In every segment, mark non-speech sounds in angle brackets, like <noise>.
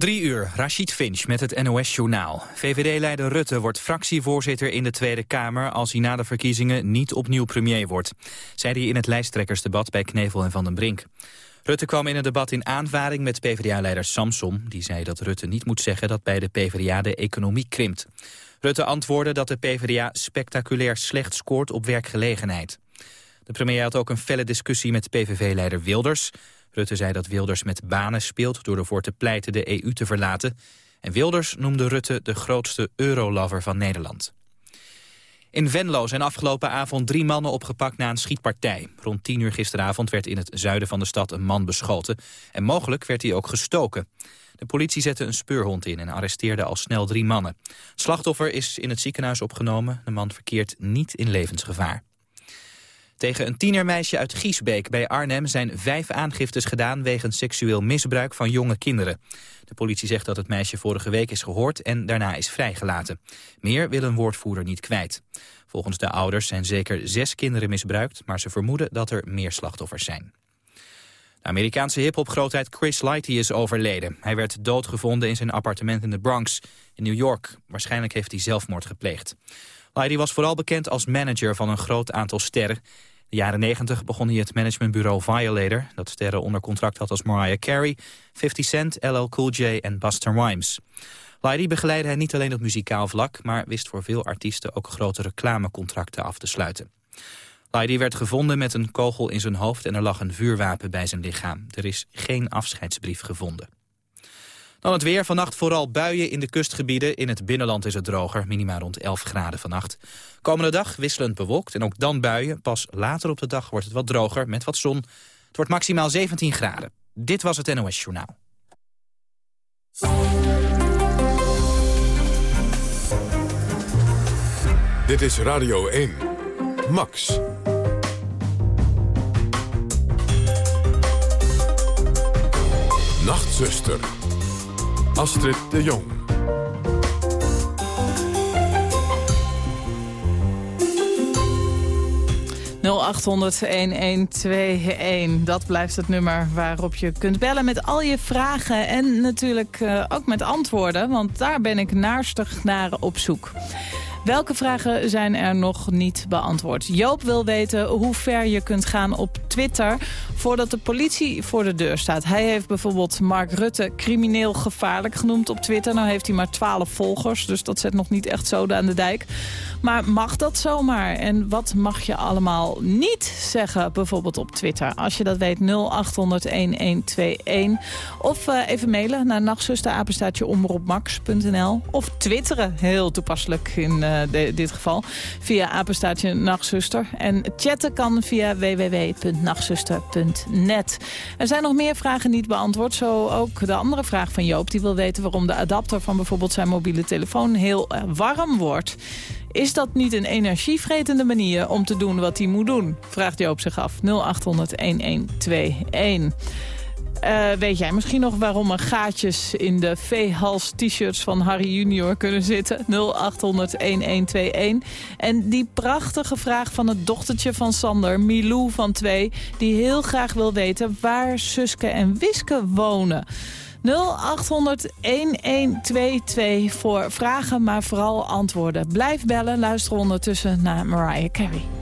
Drie uur, Rashid Finch met het NOS-journaal. VVD-leider Rutte wordt fractievoorzitter in de Tweede Kamer... als hij na de verkiezingen niet opnieuw premier wordt. Zei hij in het lijsttrekkersdebat bij Knevel en Van den Brink. Rutte kwam in het debat in aanvaring met PvdA-leider Samson. Die zei dat Rutte niet moet zeggen dat bij de PvdA de economie krimpt. Rutte antwoordde dat de PvdA spectaculair slecht scoort op werkgelegenheid. De premier had ook een felle discussie met PVV-leider Wilders... Rutte zei dat Wilders met banen speelt door ervoor te pleiten de EU te verlaten. En Wilders noemde Rutte de grootste eurolover van Nederland. In Venlo zijn afgelopen avond drie mannen opgepakt na een schietpartij. Rond tien uur gisteravond werd in het zuiden van de stad een man beschoten. En mogelijk werd hij ook gestoken. De politie zette een speurhond in en arresteerde al snel drie mannen. Het slachtoffer is in het ziekenhuis opgenomen. De man verkeert niet in levensgevaar. Tegen een tienermeisje uit Giesbeek bij Arnhem zijn vijf aangiftes gedaan wegens seksueel misbruik van jonge kinderen. De politie zegt dat het meisje vorige week is gehoord en daarna is vrijgelaten. Meer wil een woordvoerder niet kwijt. Volgens de ouders zijn zeker zes kinderen misbruikt, maar ze vermoeden dat er meer slachtoffers zijn. De Amerikaanse hiphopgrootheid Chris Lighty is overleden. Hij werd doodgevonden in zijn appartement in de Bronx in New York. Waarschijnlijk heeft hij zelfmoord gepleegd. Lighty was vooral bekend als manager van een groot aantal sterren de jaren 90 begon hij het managementbureau Violator... dat sterren onder contract had als Mariah Carey, 50 Cent, LL Cool J en Buster Rhymes. Lydie begeleidde hij niet alleen op muzikaal vlak... maar wist voor veel artiesten ook grote reclamecontracten af te sluiten. Lydie werd gevonden met een kogel in zijn hoofd... en er lag een vuurwapen bij zijn lichaam. Er is geen afscheidsbrief gevonden. Dan het weer. Vannacht vooral buien in de kustgebieden. In het binnenland is het droger, minima rond 11 graden vannacht. Komende dag wisselend bewolkt en ook dan buien. Pas later op de dag wordt het wat droger met wat zon. Het wordt maximaal 17 graden. Dit was het NOS Journaal. Dit is Radio 1. Max. Nachtzuster. Astrid de Jong. 0800-1121. Dat blijft het nummer waarop je kunt bellen met al je vragen en natuurlijk uh, ook met antwoorden. Want daar ben ik naarstig naar op zoek. Welke vragen zijn er nog niet beantwoord? Joop wil weten hoe ver je kunt gaan op Twitter voordat de politie voor de deur staat. Hij heeft bijvoorbeeld Mark Rutte crimineel gevaarlijk genoemd op Twitter. Nou heeft hij maar 12 volgers, dus dat zet nog niet echt zoden aan de dijk. Maar mag dat zomaar? En wat mag je allemaal niet zeggen, bijvoorbeeld op Twitter? Als je dat weet, 0800-1121. Of uh, even mailen naar nachtzuster, Of twitteren, heel toepasselijk in uh, de, dit geval, via apenstaatje nachtzuster. En chatten kan via www.nachtzuster.net. Er zijn nog meer vragen niet beantwoord, zo ook de andere vraag van Joop. Die wil weten waarom de adapter van bijvoorbeeld zijn mobiele telefoon heel uh, warm wordt. Is dat niet een energievretende manier om te doen wat hij moet doen? Vraagt Joop zich af. 0800-1121. Uh, weet jij misschien nog waarom er gaatjes in de veehals t-shirts van Harry Junior kunnen zitten? 0800-1121. En die prachtige vraag van het dochtertje van Sander, Milou van 2... die heel graag wil weten waar Suske en Wiske wonen. 0800 1122 voor vragen, maar vooral antwoorden. Blijf bellen, luister ondertussen naar Mariah Carey.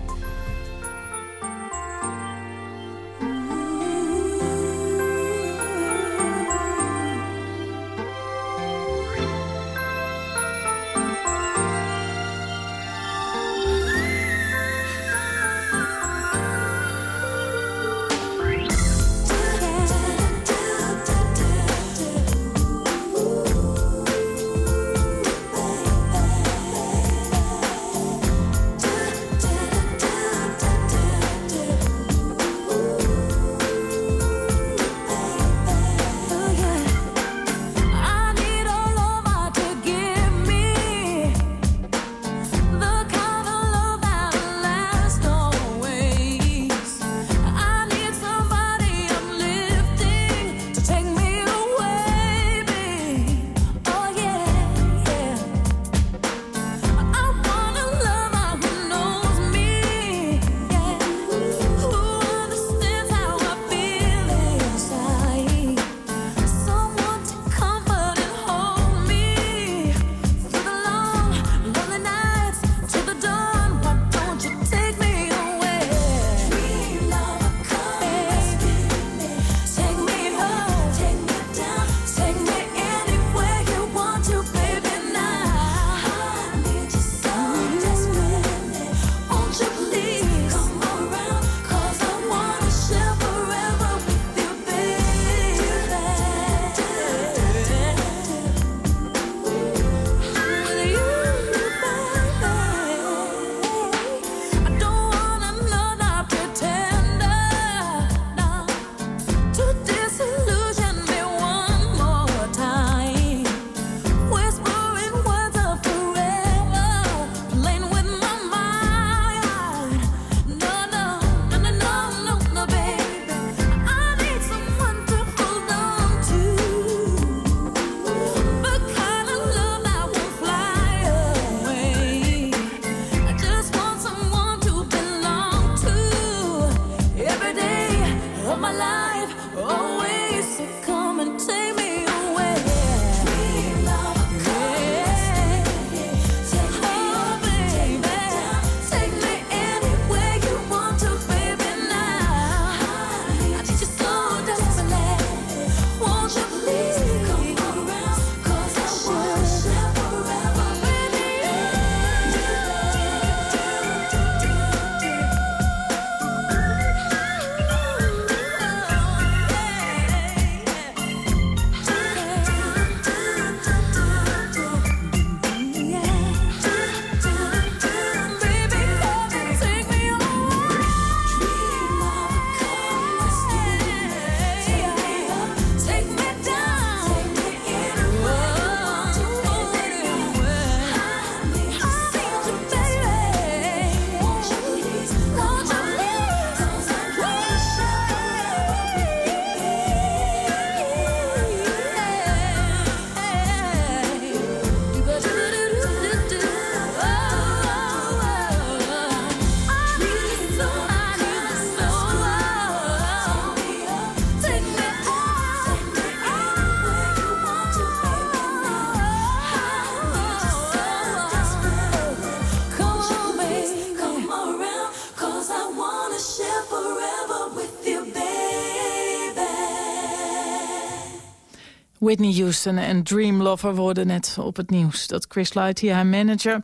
Whitney Houston en Dream Lover worden net op het nieuws. Dat Chris Lighty, haar manager,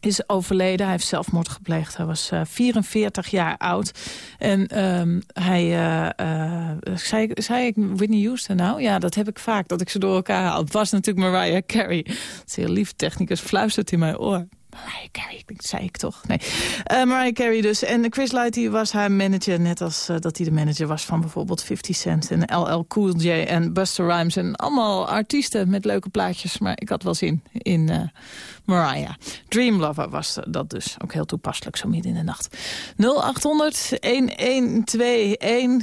is overleden. Hij heeft zelfmoord gepleegd. Hij was uh, eh, 44 jaar oud. En um, hij... Uh, uh, zei, zei ik Whitney Houston nou? Ja, dat heb ik vaak, dat ik ze door elkaar haal. Het was natuurlijk Mariah Carey. Het is heel lief, technicus fluistert in mijn oor. Mariah Carey, dat zei ik toch. Nee. Uh, Mariah Carey dus. En Chris Lighty was haar manager, net als uh, dat hij de manager was van bijvoorbeeld 50 Cent en LL Cool J en Buster Rhymes. En allemaal artiesten met leuke plaatjes. Maar ik had wel zin in uh, Mariah. Dream Lover was dat dus. Ook heel toepasselijk zo midden in de nacht.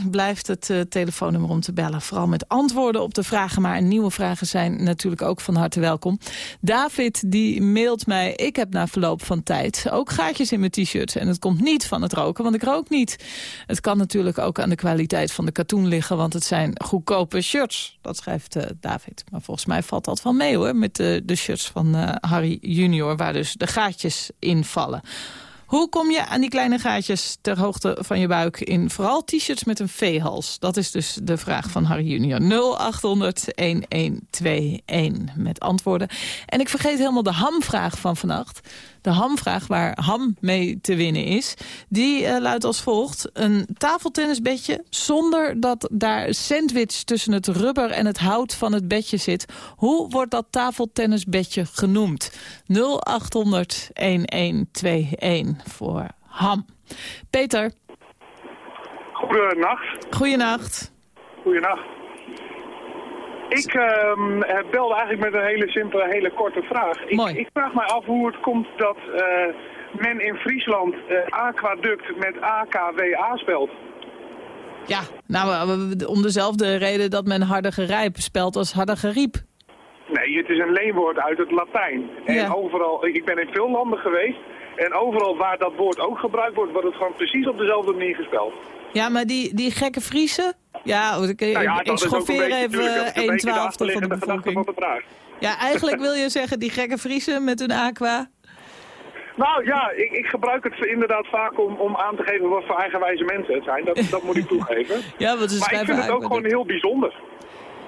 0800-1121 blijft het telefoonnummer om te bellen. Vooral met antwoorden op de vragen. Maar nieuwe vragen zijn natuurlijk ook van harte welkom. David die mailt mij. Ik heb verloop van tijd ook gaatjes in mijn t-shirt. En het komt niet van het roken, want ik rook niet. Het kan natuurlijk ook aan de kwaliteit van de katoen liggen. Want het zijn goedkope shirts. Dat schrijft uh, David. Maar volgens mij valt dat wel mee hoor. Met de, de shirts van uh, Harry junior... waar dus de gaatjes in vallen. Hoe kom je aan die kleine gaatjes ter hoogte van je buik in vooral t-shirts met een V-hals? Dat is dus de vraag van Harry Junior. 0800-1121 met antwoorden. En ik vergeet helemaal de hamvraag van vannacht de hamvraag waar ham mee te winnen is. Die uh, luidt als volgt. Een tafeltennisbedje zonder dat daar sandwich tussen het rubber en het hout van het bedje zit. Hoe wordt dat tafeltennisbedje genoemd? 0800 1121 voor ham. Peter. Goedenacht. Goedenacht. Goedenacht. Ik uh, belde eigenlijk met een hele simpele, hele korte vraag. Ik, ik vraag mij af hoe het komt dat uh, men in Friesland uh, aquaduct met AKWA spelt. Ja, nou, om dezelfde reden dat men hardigerijp spelt als hardigeriep. Nee, het is een leenwoord uit het Latijn. En overal, ik ben in veel landen geweest. En overal waar dat woord ook gebruikt wordt, wordt het gewoon precies op dezelfde manier gespeld. Ja, maar die, die gekke Friese, ja, ik, nou ja, ik schoffeer even 1 twaalfde van de bevolking. Ja, eigenlijk wil je zeggen die gekke Friesen met hun aqua. Nou ja, ik, ik, gebruik het inderdaad vaak om, om aan te geven wat voor eigenwijze mensen het zijn. Dat, dat moet ik toegeven. <laughs> ja, wat is maar ik vind het ook gewoon heel bijzonder.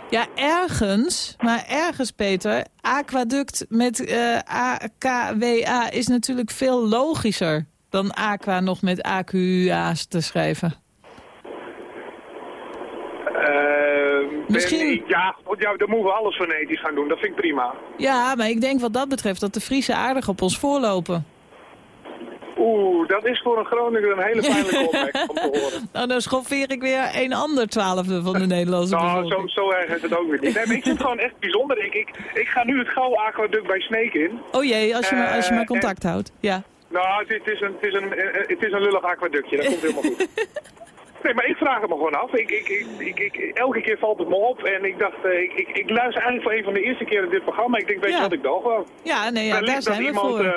Ja, ergens, maar ergens Peter, aquaduct met uh, AKWA is natuurlijk veel logischer dan aqua nog met AQA's te schrijven. Uh, Misschien... ja, ja, dan moeten we alles fonetisch gaan doen. Dat vind ik prima. Ja, maar ik denk wat dat betreft dat de Friese aardig op ons voorlopen. Oeh, dat is voor een Groninger een hele pijnlijke <laughs> opmerking om te horen. Nou, dan schoffeer ik weer een ander twaalfde van de Nederlandse <laughs> Nou, zo, zo, erg is het ook weer niet. Nee, maar ik vind het gewoon echt bijzonder. Ik, ik, ik ga nu het Gouw Aquaduct bij Sneek in. Oh jee, als je, maar, als je maar contact houdt. Ja. Nou, het, het, is een, het, is een, het is een lullig aquaductje. Dat komt helemaal <laughs> goed. Nee, maar ik vraag het me gewoon af. Ik, ik, ik, ik, elke keer valt het me op en ik dacht, uh, ik, ik, ik, luister eigenlijk voor een van de eerste keren dit programma. Ik denk, weet je wat ik dacht wel. Ja, nee, ja, daar zijn we iemand, voor. Uh,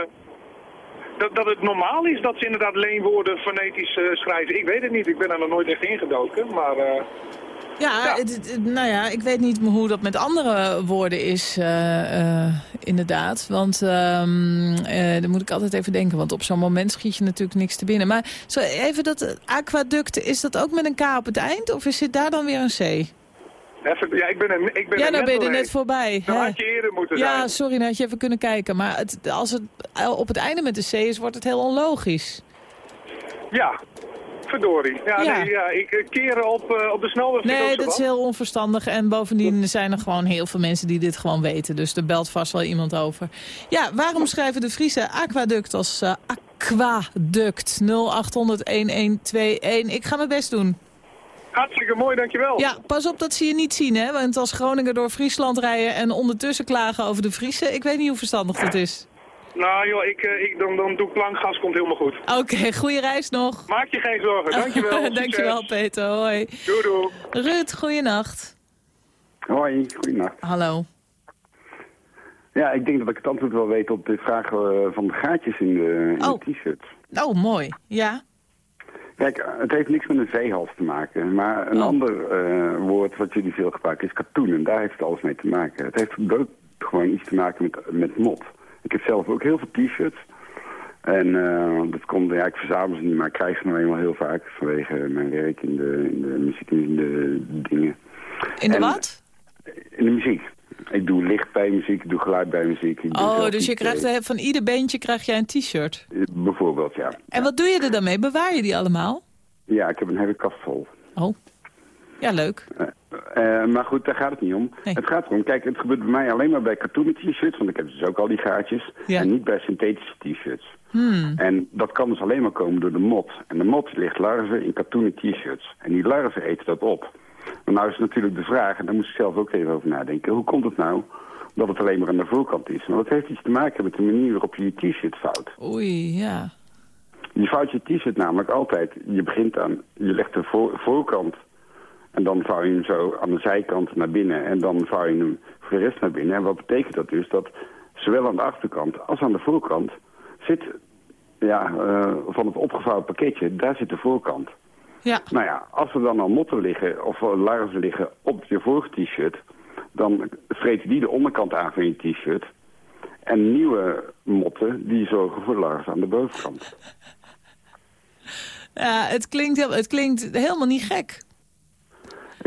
dat, dat het normaal is dat ze inderdaad leenwoorden fonetisch uh, schrijven. Ik weet het niet, ik ben er nog nooit echt ingedoken, maar... Ja, Het, nou ja, ik weet niet hoe dat met andere woorden is, uh, uh, inderdaad. Want um, uh, daar moet ik altijd even denken, want op zo'n moment schiet je natuurlijk niks te binnen. Maar zo even dat aquaduct, is dat ook met een K op het eind of zit daar dan weer een C? Even, ja, ik ben er, ik ben ja, nou ben je er net voorbij. Dan had je eerder moeten ja, zijn. Ja, sorry, dan had je even kunnen kijken. Maar het, als het op het einde met de C is, wordt het heel onlogisch. Ja, Verdorie. Ja, ja. Nee, ja ik eh, keren op, uh, op de snelweg. Nee, dat is heel onverstandig. En bovendien zijn er gewoon heel veel mensen die dit gewoon weten. Dus er belt vast wel iemand over. Ja, waarom schrijven de Friese aquaduct als uh, aquaduct? 0800-1121. Ik ga mijn best doen. Hartstikke mooi, dankjewel. Ja, pas op dat ze je niet zien, hè. Want als Groningen door Friesland rijden en ondertussen klagen over de Friese... ik weet niet hoe verstandig dat is. Nou joh, ik, eh, ik, dan, dan doe ik plankgas, komt helemaal goed. Oké, okay, goede reis nog. Maak je geen zorgen, dankjewel. <laughs> dankjewel Peter, hoi. Doei doei. Ruud, goeienacht. Hoi, goeienacht. Hallo. Ja, ik denk dat ik het antwoord wel weet op de vraag uh, van de gaatjes in de, in oh. t-shirt. Oh, mooi. Ja. Kijk, het heeft niks met een veehals te maken. Maar een oh. ander uh, woord wat jullie veel gebruiken is katoen. En daar heeft het alles mee te maken. Het heeft gewoon iets te maken met, met mot. Ik heb zelf ook heel veel t-shirts. En uh, dat komt, ja, ik verzamel ze niet, maar ik krijg ze nou eenmaal heel vaak vanwege mijn werk in de, in de muziek, in de dingen. In de wat? In de muziek. Ik doe licht bij muziek, ik doe geluid bij muziek. oh, dus je krijgt van ieder beentje krijg jij een t-shirt? Bijvoorbeeld, ja. En wat doe je er dan mee? Bewaar je die allemaal? Ja, ik heb een hele kast vol. Oh, ja leuk. Uh, maar goed, daar gaat het niet om. Het gaat erom, kijk, het gebeurt bij mij alleen maar bij katoenen t-shirts, want ik heb dus ook al die gaatjes. En niet bij synthetische t-shirts. Hmm. En dat kan dus alleen maar komen door de mot. En de mot ligt larven in katoenen t-shirts. En die larven eten dat op. Maar nou is natuurlijk de vraag, en daar moest ik zelf ook even over nadenken. Hoe komt het nou dat het alleen maar aan de voorkant is? Nou, dat heeft iets te maken met de manier waarop je je t-shirt vouwt. Oei, ja. Je vouwt je t-shirt namelijk altijd, je begint aan, je legt de voorkant en dan vouw je hem zo aan de zijkant naar binnen en dan vouw je hem voor de rest naar binnen. En wat betekent dat dus? Dat zowel aan de achterkant als aan de voorkant zit, ja, uh, van het opgevouwen pakketje, daar zit de voorkant. Ja. Nou ja, als er dan al motten liggen of larven liggen op je vorige t-shirt, dan vreten die de onderkant aan van je t-shirt. En nieuwe motten, die zorgen voor larven aan de bovenkant. Ja, het klinkt, het klinkt helemaal niet gek.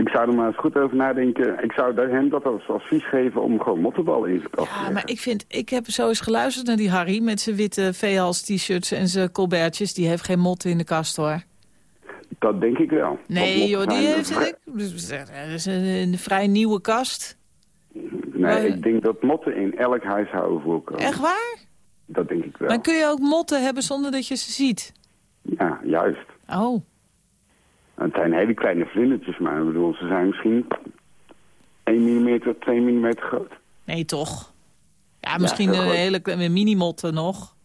Ik zou er maar eens goed over nadenken. Ik zou hem dat als advies geven om gewoon mottenballen in te kast Ja, maar ik vind, ik heb zo eens geluisterd naar die Harry met zijn witte veehals-t-shirts en zijn colbertjes. Die heeft geen motten in de kast hoor. Dat denk ik wel. Nee joh, die heeft dat is een, een, vrij nieuwe kast. Nee, ik denk dat motten in elk huishouden voorkomen. Echt waar? Dat denk ik wel. Maar kun je ook motten hebben zonder dat je ze ziet? Ja, juist. Oh. Het zijn hele kleine vlindertjes, maar ik bedoel, ze zijn misschien 1 mm, 2 mm groot. Nee, toch? Ja, misschien een hele mini-motten nog.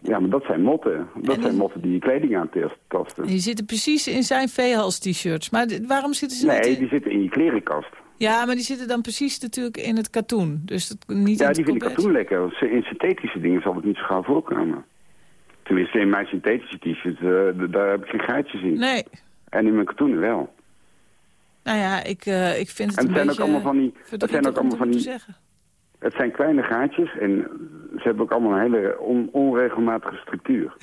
Ja, maar dat zijn motten. Dat zijn motten die je kleding aantasten. Die zitten precies in zijn veehals-t-shirts. Maar waarom zitten ze nee, niet Nee, die zitten in je klerenkast. Ja, maar die zitten dan precies natuurlijk in het katoen. Dus dat, niet ja, die vind ik katoen lekker. In synthetische dingen zal het niet zo gauw voorkomen. Tenminste, in mijn synthetische t-shirt, uh, daar heb ik geen gaatjes in. Nee. En in mijn katoenen wel. Nou ja, ik, uh, ik vind het, en het zijn ook allemaal van die, het zijn ook allemaal van die, zeggen. Het zijn kleine gaatjes en ze hebben ook allemaal een hele on, onregelmatige structuur.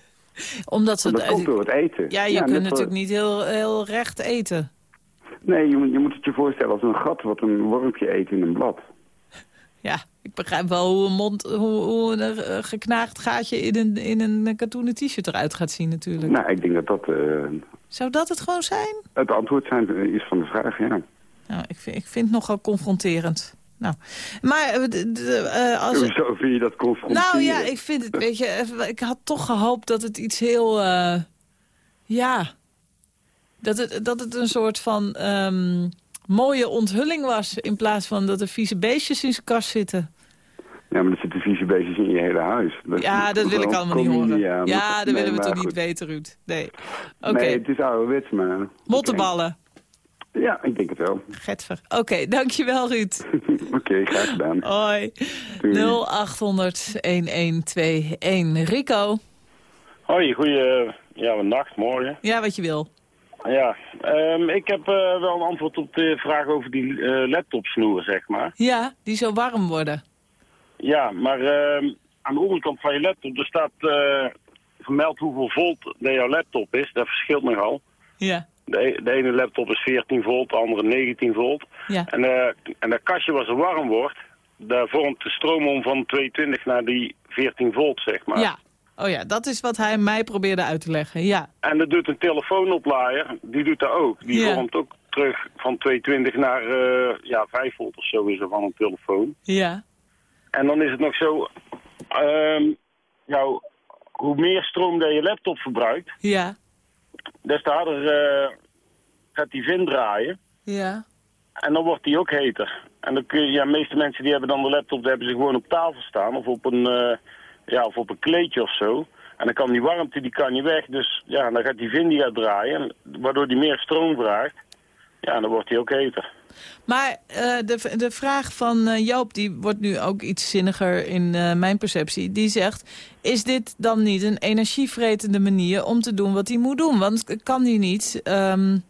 <laughs> Omdat ze... dat komt door het eten. Ja, je kunt natuurlijk niet heel, heel recht eten. Nee, je, je moet het je voorstellen als een gat wat een wormpje eet in een blad. Ja, ik begrijp wel hoe een, mond, hoe, hoe een eh, geknaagd gaatje in een, in een katoenen t-shirt eruit gaat zien natuurlijk. Nou, ik denk dat dat... Uh, Zou dat het gewoon zijn? Het antwoord zijn eh, is van de vraag, ja. Nou, ik vind, ik vind het nogal confronterend. Nou, maar... Uh, als... Vind je dat confronterend? Nou ja, ik vind het, weet je, ik had toch gehoopt dat het iets heel... ja, dat het, dat het een soort van... Um, mooie onthulling was... in plaats van dat er vieze beestjes in zijn kast zitten. Ja, maar er zitten vieze beestjes in je hele huis. ja, dat wil ik allemaal niet horen. Ja, dat willen we toch niet weten, Ruud. Nee, Oké. nee het is ouderwets, maar... Mottenballen. Ja, ik denk het wel. Getver. Oké, dankjewel Ruud. <laughs> Oké, graag gedaan. Hoi. 0800-1121. Rico. Hoi, goeie ja, nacht, morgen. Ja, wat je wil. Ja, um, ik heb uh, wel een antwoord op de vraag over die uh, laptopsnoer, zeg maar. Ja, die zo warm worden. Ja, maar uh, aan de onderkant van je laptop, er staat uh, vermeld hoeveel volt jouw laptop is. Dat verschilt nogal. Ja. De, de ene laptop is 14 volt, de andere 19 volt. Ja. En, en dat kastje wat er warm wordt, daar vormt de stroom om van 220 naar die 14 volt, zeg maar. Ja, Oh ja, dat is wat hij mij probeerde uit te leggen, ja. En dat doet een telefoonoplaaier, die doet dat ook. Die vormt ook terug van 220 naar uh, ja, 5 volt of zo is er van een telefoon. Ja. En dan is het nog zo, um, nou, hoe meer stroom dat je laptop verbruikt, ja. des te harder uh, gaat die vin draaien. Ja. En dan wordt die ook heter. En dan kun je, ja, de meeste mensen die hebben dan de laptop, die hebben ze gewoon op tafel staan of op een... Uh, ja, of op een kleedje of zo. En dan kan die warmte die kan niet weg. Dus ja, dan gaat die Vindia draaien. Waardoor die meer stroom vraagt. Ja, dan wordt hij ook heter. Maar uh, de, de vraag van uh, Joop, die wordt nu ook iets zinniger in uh, mijn perceptie. Die zegt, is dit dan niet een energievretende manier om te doen wat hij moet doen? Want kan hij niet... Um,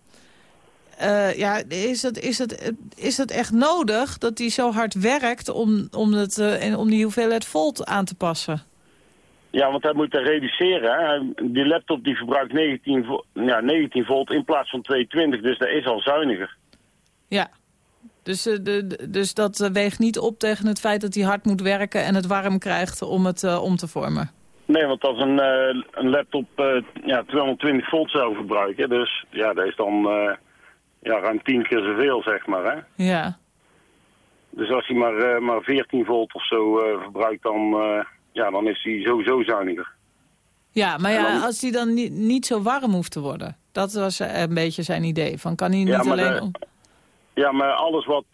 ja, is dat, is, dat, is dat echt nodig dat hij zo hard werkt om, om, het, uh, om die hoeveelheid volt aan te passen? Ja, want hij moet dat reduceren. Hè? Die laptop die verbruikt 19, vo ja, 19 volt in plaats van 220, dus dat is al zuiniger. Ja. Dus, de, dus dat weegt niet op tegen het feit dat hij hard moet werken... en het warm krijgt om het om te vormen? Nee, want als een, een laptop ja, 220 volt zou verbruiken... dus ja, dat is dan ja, ruim tien keer zoveel, zeg maar. Hè? Ja. Dus als hij maar, uh, maar 14 volt of zo uh, verbruikt, dan, uh, ja, dan is hij sowieso zuiniger. Ja, maar ja, als hij dan niet, niet zo warm hoeft te worden. Dat was een beetje zijn idee. Van kan hij niet ja, alleen... De, ja, maar alles wat,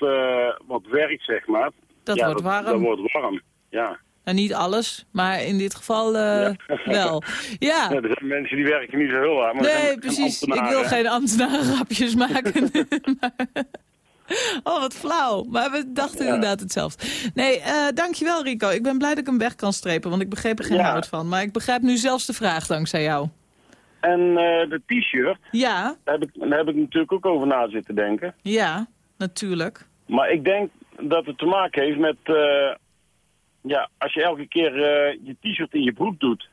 wat werkt, zeg maar... Dat ja, wordt warm. Dat, wordt warm, ja. Nou, niet alles, maar in dit geval ja. <laughs> wel. Ja. ja. Er zijn mensen die werken niet zo heel hard. Maar nee, precies. Ik wil geen ambtenarengrapjes maken. maar... <laughs> <laughs> Oh, wat flauw. Maar we dachten inderdaad hetzelfde. Nee, uh, dankjewel Rico. Ik ben blij dat ik hem weg kan strepen, want ik begreep er geen hout van. Maar ik begrijp nu zelfs de vraag dankzij jou. En uh, de t-shirt, ja. daar, heb ik, daar heb ik natuurlijk ook over na zitten denken. Ja, natuurlijk. Maar ik denk dat het te maken heeft met... Uh, ja, als je elke keer je t-shirt in je broek doet,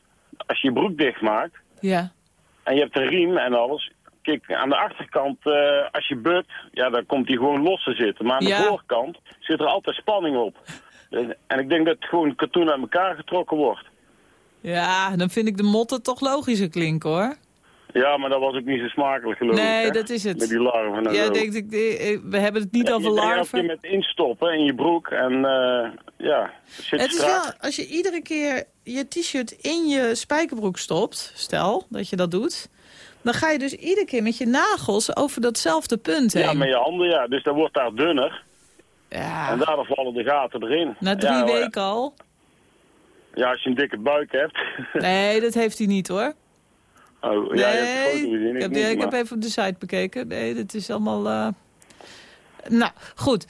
als je je broek dicht maakt... Ja. En je hebt een riem en alles, kijk, aan de achterkant, uh, als je bukt, ja, dan komt hij gewoon los te zitten. Maar aan de voorkant zit er altijd spanning op. En ik denk dat het gewoon katoen uit elkaar getrokken wordt. Ja, dan vind ik de motten toch logischer klinken, hoor. Ja, maar dat was ook niet zo smakelijk, geloof nee, ik. Nee, dat is het. Met die larven en ja, zo. Denk ik, we hebben het niet ja, over larven. Je met instoppen in je broek en uh, ja, zit Het is wel, als je iedere keer je t-shirt in je spijkerbroek stopt, stel dat je dat doet... Dan ga je dus iedere keer met je nagels over datzelfde punt heen. Ja, met je handen, ja. Dus dan wordt daar dunner. Ja. En daardoor vallen de gaten erin. Na drie ja, weken al? Ja, als je een dikke buik hebt. Nee, dat heeft hij niet hoor. Oh, ja, je hebt foto gezien, ik, heb, niet, ik maar... heb even de site bekeken. Nee, dat is allemaal... Uh... Nou, goed.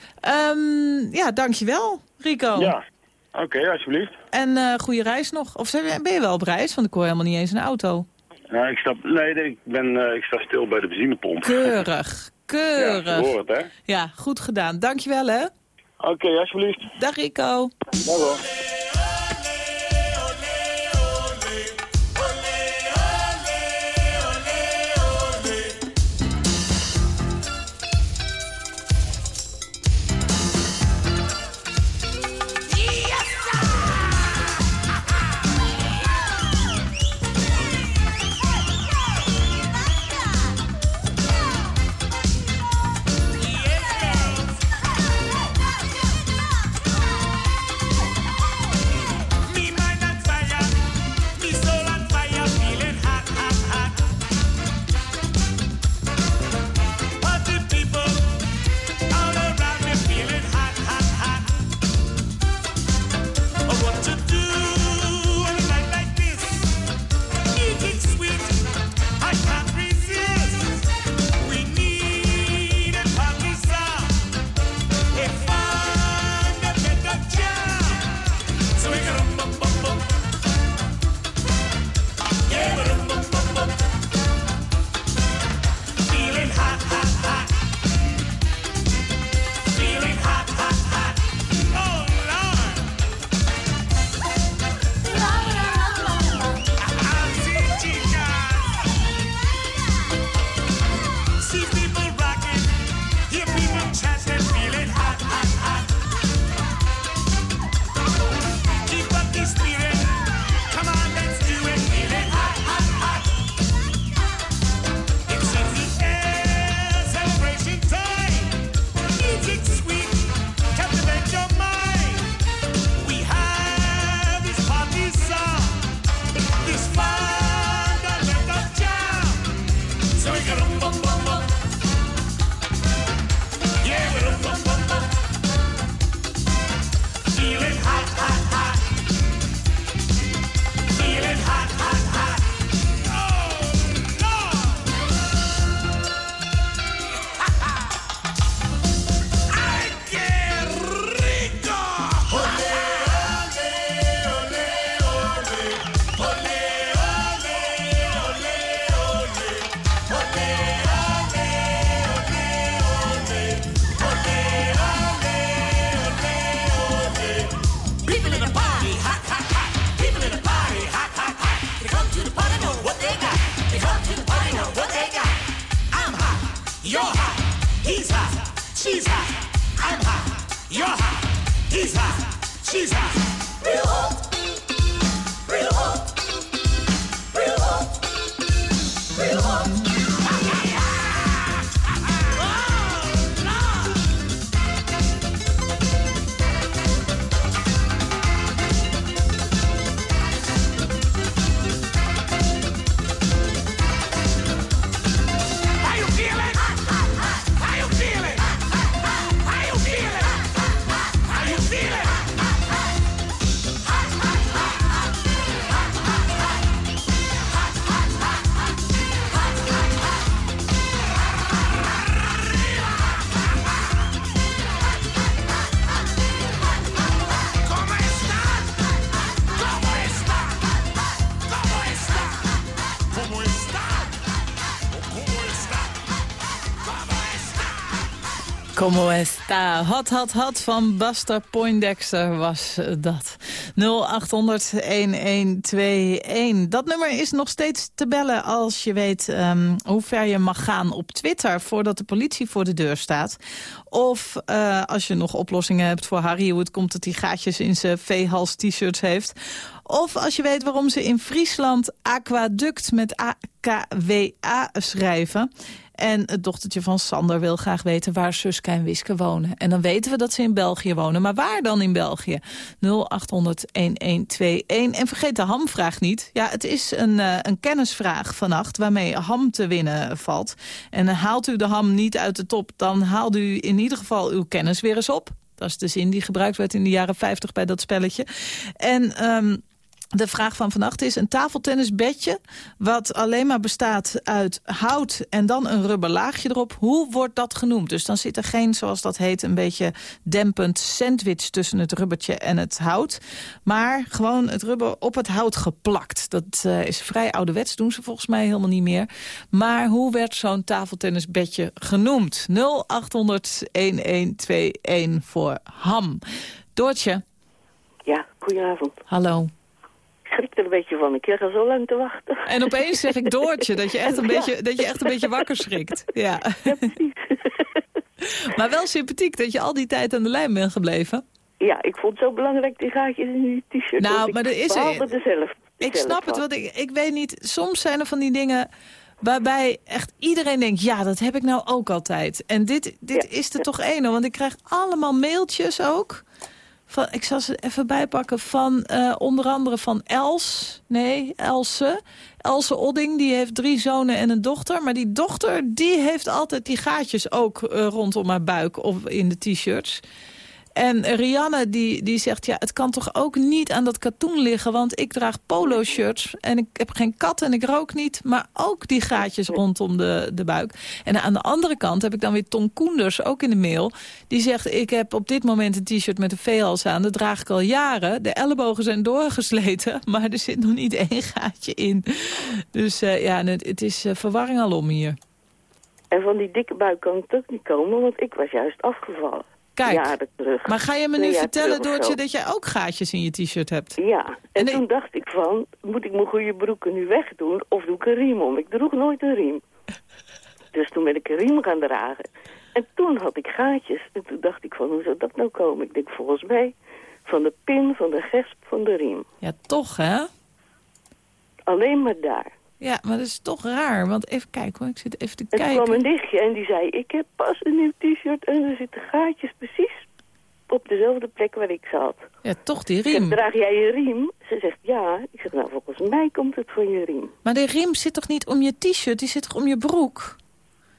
Um, ja, dankjewel, Rico. Ja, oké, okay, alsjeblieft. En uh, goede reis nog. Of ben je wel op reis? Want ik hoor helemaal niet eens een auto. Ja, ik, sta, nee, ik, ben, uh, ik sta stil bij de benzinepomp. Keurig, <laughs> keurig. Ja, hoort, hè? Ja, goed gedaan. Dankjewel, hè. Oké, okay, alsjeblieft. Dag Rico. Dag hoor. Como esta? Hot, hot, hot van Buster Poindexter was eh, dat. 0800-1121. Dat nummer is nog steeds te bellen als je weet um, hoe ver je mag gaan op Twitter... voordat de politie voor de deur staat. Of uh, als je nog oplossingen hebt voor Harry... hoe het komt dat hij gaatjes in zijn veehals t-shirts heeft... Of als je weet waarom ze in Friesland aquaduct met AKWA schrijven. En het dochtertje van Sander wil graag weten waar Suske en Wiske wonen. En dan weten we dat ze in België wonen. Maar waar dan in België? 0800-1121. En vergeet de hamvraag niet. Ja, het is een, uh, een kennisvraag vannacht waarmee ham te winnen valt. En haalt u de ham niet uit de top, dan haalt u in ieder geval uw kennis weer eens op. Dat is de zin die gebruikt werd in de jaren 50 bij dat spelletje. En um, de vraag van vannacht is een tafeltennisbedje... wat alleen maar bestaat uit hout en dan een rubber laagje erop. Hoe wordt dat genoemd? Dus dan zit er geen, zoals dat heet, een beetje dempend sandwich... tussen het rubbertje en het hout. Maar gewoon het rubber op het hout geplakt. Dat uh, is vrij ouderwets, doen ze volgens mij helemaal niet meer. Maar hoe werd zo'n tafeltennisbedje genoemd? 0800-1121 voor ham. Doortje. Ja, goedenavond. Hallo schrik er een beetje van. Ik kreeg al zo lang te wachten. En opeens zeg ik Doortje, dat je echt een, <laughs> beetje, dat je echt een beetje wakker schrikt. Ja. ja precies. <laughs> maar wel sympathiek dat je al die tijd aan de lijn bent gebleven. Ja, ik vond het zo belangrijk, die gaatjes in die t-shirt. Nou, maar dat is. Dezelfde, ik snap het, want ik, ik weet niet, soms zijn er van die dingen waarbij echt iedereen denkt, ja, dat heb ik nou ook altijd. En dit, dit is er toch één, want ik krijg allemaal mailtjes ook ik zal ze even bijpakken, van uh, onder andere van Els, nee, Else. Else Odding, die heeft drie zonen en een dochter. Maar die dochter, die heeft altijd die gaatjes ook uh, rondom haar buik of in de t-shirts. En Rianne die, die zegt, ja, het kan toch ook niet aan dat katoen liggen... want ik draag polo-shirts en ik heb geen kat en ik rook niet... maar ook die gaatjes rondom de, de buik. En aan de andere kant heb ik dan weer Ton Koenders, ook in de mail... die zegt, ik heb op dit moment een t-shirt met een veehals aan... dat draag ik al jaren. De ellebogen zijn doorgesleten, <laughs> maar er zit nog niet één gaatje in. Dus uh, ja, het, het is uh, verwarring alom hier. En van die dikke buik kan het ook niet komen, want ik was juist afgevallen. Kijk, terug. Maar ga je me nu vertellen, Doortje, dat jij ook gaatjes in je t-shirt hebt? Ja, en, toen dacht ik van, moet ik mijn goede broeken nu wegdoen of doe ik een riem om? Ik droeg nooit een riem. <laughs> dus toen ben ik een riem gaan dragen. En toen had ik gaatjes. En toen dacht ik van, hoe zou dat nou komen? Ik denk volgens mij van de pin, van de gesp, van de riem. Ja, toch hè? Alleen maar daar. Ja, maar dat is toch raar. Want even kijken hoor, ik zit even te kijken. Er kwam een nichtje en die zei... ik heb pas een nieuw t-shirt en er zitten gaatjes precies op dezelfde plek waar ik zat. Ja, toch die riem. Zeg, draag jij je riem? Ze zegt ja. Ik zeg, nou, volgens mij komt het van je riem. Maar die riem zit toch niet om je t-shirt? Die zit toch om je broek?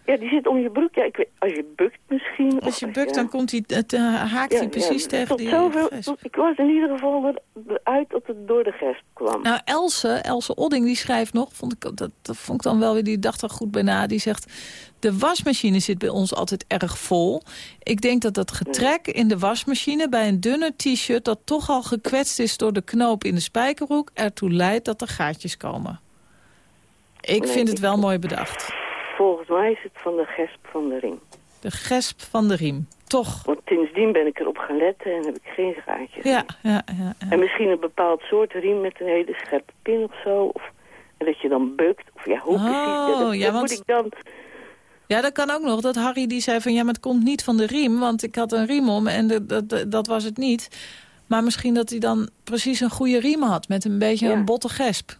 Ja, die zit om je broek. Ja, ik weet, als je bukt misschien. Als je bukt, dan komt hij, het, uh, haakt hij precies tegen die zoveel, Ik was in ieder geval eruit dat het door de gesp kwam. Nou, Else, Else Odding, die schrijft nog, vond ik, dat, dat vond ik dan wel weer, die dacht er goed bij na. Die zegt, de wasmachine zit bij ons altijd erg vol. Ik denk dat dat getrek in de wasmachine bij een dunne t-shirt... dat toch al gekwetst is door de knoop in de spijkerhoek... ertoe leidt dat er gaatjes komen. Ik vind het wel mooi bedacht. Volgens mij is het van de gesp van de riem. De gesp van de riem, toch? Want sindsdien ben ik erop gaan letten en heb ik geen gaatjes. Ja, ja, ja, En misschien een bepaald soort riem met een hele scherpe pin of zo. Of, en dat je dan bukt. Of ja, hoe oh, precies. Ja, dat, want... moet ik dan Ja, dat kan ook nog. Dat Harry die zei van ja, maar het komt niet van de riem. Want ik had een riem om en de, dat, dat was het niet. Maar misschien dat hij dan precies een goede riem had. Met een beetje Ja. een botte gesp.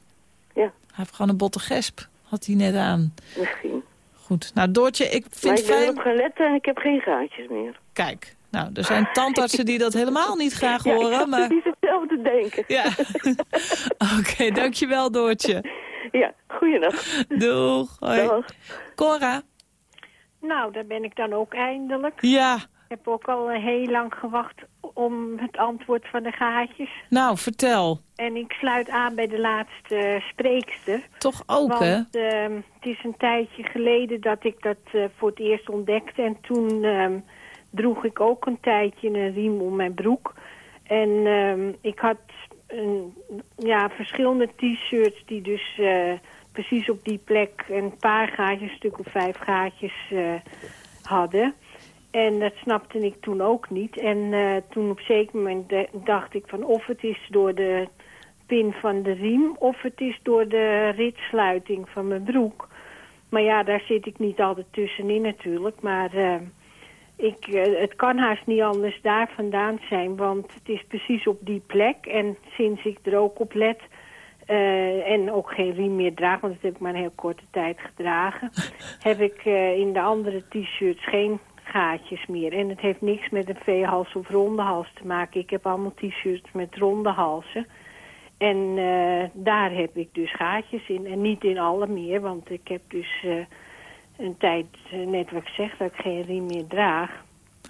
Ja. Hij heeft gewoon een botte gesp. Had hij net aan. Misschien. Goed. Nou, Doortje, ik Maar vind ik ben fijn... op gaan letten en ik heb geen gaatjes meer. Kijk, nou, er zijn tandartsen die dat helemaal niet graag <laughs> Ja, ik horen. maar... precies hetzelfde denken. Ja. <laughs> Oké, dankjewel Doortje. Ja, goeiedag. Doeg. Hoi. Dag. Cora? Nou, daar ben ik dan ook eindelijk. Ja. Ik heb ook al eh, heel lang gewacht om het antwoord van de gaatjes. Nou, vertel. En ik sluit aan bij de laatste spreekster. Toch ook, Want hè? ehm, het is een tijdje geleden dat ik dat eh, voor het eerst ontdekte. En toen ehm, droeg ik ook een tijdje een riem om mijn broek. En ehm, ik had een, ja, verschillende t-shirts die dus eh, precies op die plek een paar gaatjes, een stuk of vijf gaatjes eh, hadden. En dat snapte ik toen ook niet. En eh, toen op zeker moment dacht ik van of het is door de pin van de riem of het is door de ritsluiting van mijn broek. Maar ja, daar zit ik niet altijd tussenin natuurlijk. Maar eh, ik, eh, het kan haast niet anders daar vandaan zijn, want het is precies op die plek. En sinds ik er ook op let en ook geen riem meer draag, want dat heb ik maar een heel korte tijd gedragen, <laughs> heb ik in de andere t-shirts geen gaatjes meer. En het heeft niks met een V-hals of ronde hals te maken. Ik heb allemaal t-shirts met ronde halsen. En eh, daar heb ik dus gaatjes in. En niet in alle meer, want ik heb dus eh, een tijd, eh, net wat ik zeg, dat ik geen riem meer draag.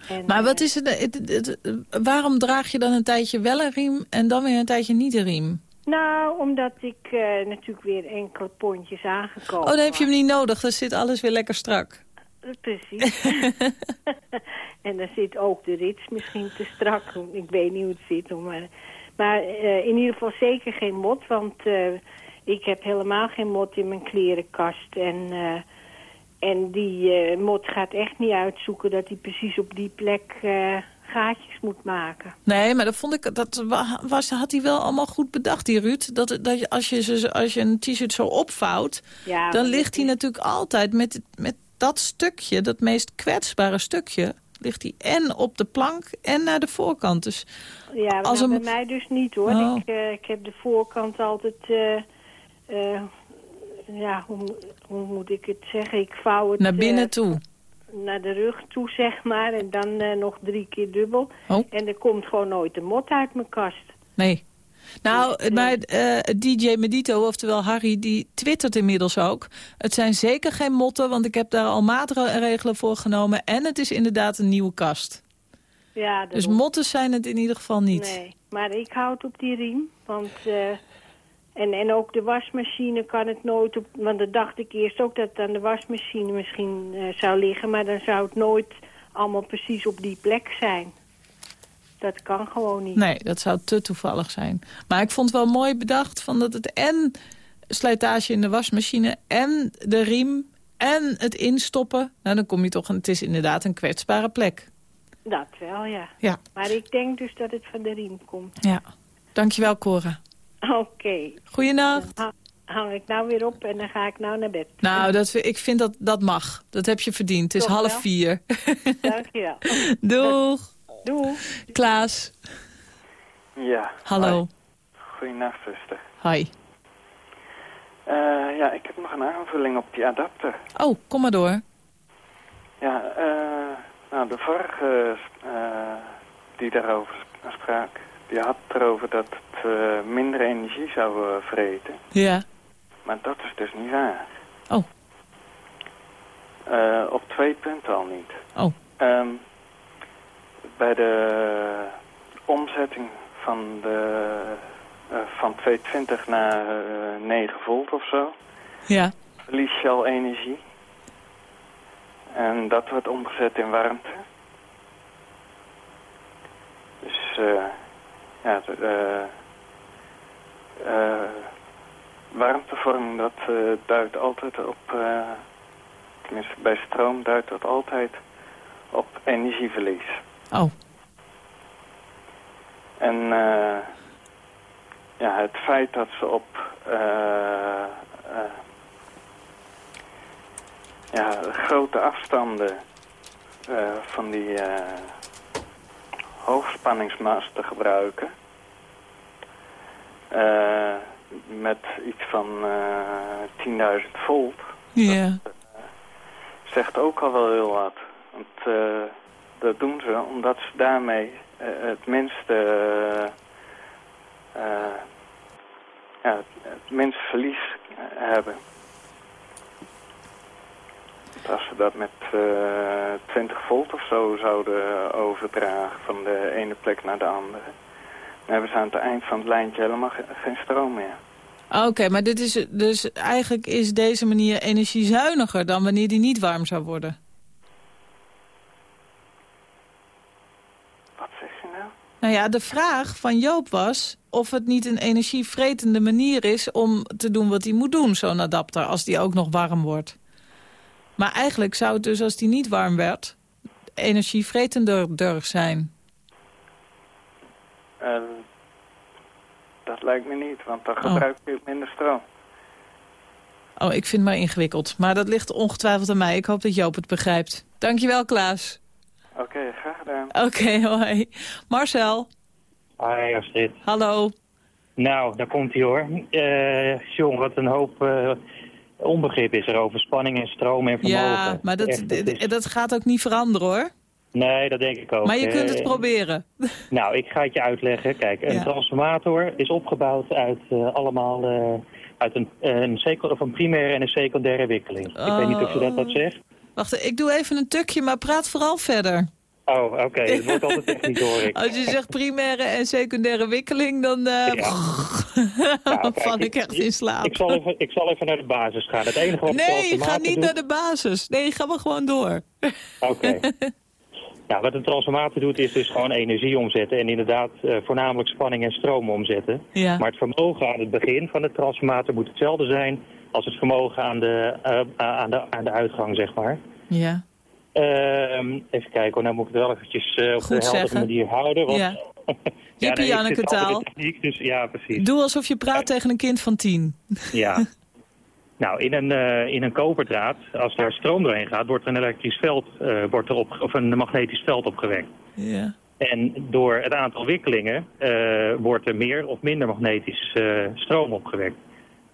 En, Maar wat is het, het, waarom draag je dan een tijdje wel een riem en dan weer een tijdje niet een riem? Nou, omdat ik natuurlijk weer enkele pondjes aangekomen Oh, dan heb je hem niet nodig, dan zit alles weer lekker strak. Precies. <laughs> en dan zit ook de rits misschien te strak. Ik weet niet hoe het zit. Maar, maar eh, in ieder geval zeker geen mot. Want eh, ik heb helemaal geen mot in mijn klerenkast. En, eh, en die mot gaat echt niet uitzoeken dat hij precies op die plek gaatjes moet maken. Nee, maar dat vond ik, dat wa- was, had hij wel allemaal goed bedacht, die Ruud. Dat, dat als, je, als je een t-shirt zo opvouwt, Ja, dan ligt hij natuurlijk altijd met, met dat stukje, dat meest kwetsbare stukje, ligt hij en op de plank en naar de voorkant. Dus Ja, maar Als nou, een- bij mij dus niet hoor. Oh. Ik, eh, ik heb de voorkant altijd... eh, eh, ja, hoe, hoe moet ik het zeggen? Ik vouw het naar binnen toe. naar de rug toe, zeg maar. En dan nog drie keer dubbel. Oh. En er komt gewoon nooit een mot uit mijn kast. Nee. Nou, maar eh, DJ Medito, oftewel Harry, die twittert inmiddels ook. Het zijn zeker geen motten, want ik heb daar al maatregelen voor genomen. En het is inderdaad een nieuwe kast. Ja, Dus motten zijn het in ieder geval niet. Nee, maar ik houd op die riem. Want, eh, en, en ook de wasmachine kan het nooit op... Want dan dacht ik eerst ook dat het aan de wasmachine misschien eh, zou liggen. Maar dan zou het nooit allemaal precies op die plek zijn. Dat kan gewoon niet. Nee, dat zou te toevallig zijn. Maar ik vond het wel mooi bedacht van dat het en slijtage in de wasmachine... en de riem en het instoppen... Nou, dan kom je toch... Het is inderdaad een kwetsbare plek. Dat wel, ja. Ja, Maar ik denk dus dat het van de riem komt. ja. Dankjewel, Cora. Oké. Dan ha- hang ik nou weer op en dan ga ik nou naar bed. Nou, dat, ik vind dat dat mag. Dat heb je verdiend. Het is Toch half wel? vier. Dankjewel. <laughs> Doeg. Doei. Klaas. Ja. Hallo. Hoi. Goeienacht, zuster. Hi. Eh, ja, ik heb nog een aanvulling op die adapter. Oh, kom maar door. Ja, eh, nou, de vorige eh, die daarover sprak, die had erover dat het eh, minder energie zou vreten. Ja. Maar dat is dus niet waar. Oh. Eh, op twee punten al niet. Oh. Ehm, bij de omzetting van, de, eh, van 220 naar eh, 9 volt of zo, Ja. verlies je al energie. En dat wordt omgezet in warmte. Dus eh ja, de, eh, eh, warmtevorming dat eh, duidt altijd op, eh, tenminste bij stroom duidt dat altijd op energieverlies. Oh. En eh, ja, het feit dat ze op eh, eh, ja, grote afstanden van die hoogspanningsmasten gebruiken. Eh, met iets van eh 10.000 volt. Ja. Zegt ook al wel heel wat. Want eh, dat doen ze omdat ze daarmee eh, het minste... eh, eh, ja, het, verlies hebben. Als ze dat met eh 20 volt of zo zouden overdragen van de ene plek naar de andere... dan hebben ze aan het eind van het lijntje helemaal ge- geen stroom meer. Oké, maar dit is, dus eigenlijk is deze manier energiezuiniger dan wanneer die niet warm zou worden. Wat zeg je nou? Ja, de vraag van Joop was of het niet een energievretende manier is om te doen wat hij moet doen, zo'n adapter, als die ook nog warm wordt. Maar eigenlijk zou het dus, als die niet warm werd, energievretender zijn. Eh, dat lijkt me niet, want dan Oh. gebruik je minder stroom. Oh, ik vind het maar ingewikkeld. Maar dat ligt ongetwijfeld aan mij. Ik hoop dat Joop het begrijpt. Dankjewel, Klaas. Oké, graag gedaan. Oké, hoi. Marcel, Hi Astrid. hallo. Nou, daar komt hij hoor. Eh jong, wat een hoop eh, onbegrip is er over spanning en stroom en vermogen. Ja, maar dat, Echt, het is- dat gaat ook niet veranderen, hoor. Nee, dat denk ik ook. Maar je kunt het Eh, proberen. <laughs> Nou, ik ga het je uitleggen. Kijk, een Ja. transformator is opgebouwd uit eh, allemaal... eh, uit een, een, of een primaire en een secundaire wikkeling. Ik weet niet of je dat wat zegt. Wacht, ik doe even een tukje, maar praat vooral verder. Oh, oké. Het wordt altijd technisch hoor ik. <laughs> Als je zegt primaire en secundaire wikkeling, dan eh, <laughs> Nou, kijk, val ik echt in slaap. Ik zal, even, ik zal even naar de basis gaan. Het enige wat Nee, ga niet doet- naar de basis. Nee, ga maar gewoon door. Oké. <laughs> nou, wat een transformator doet is dus gewoon energie omzetten en inderdaad eh, voornamelijk spanning en stroom omzetten. Ja. Maar het vermogen aan het begin van de transformator moet hetzelfde zijn als het vermogen aan de, eh, aan de, aan de uitgang, zeg maar. Ja. Ehm, even kijken, hoor, nou moet ik het wel eventjes eh, op Goed de heldere manier houden. Want, Ja. <laughs> ja, ik Janneke taal. techniek, dus ja, precies. Doe alsof je praat tegen een kind van tien. Ja. <laughs> nou, in een, eh, in een koperdraad, als daar stroom doorheen gaat, wordt er een elektrisch veld, eh, wordt er op, of een magnetisch veld opgewekt. Ja. En door het aantal wikkelingen eh, wordt er meer of minder magnetisch eh, stroom opgewekt.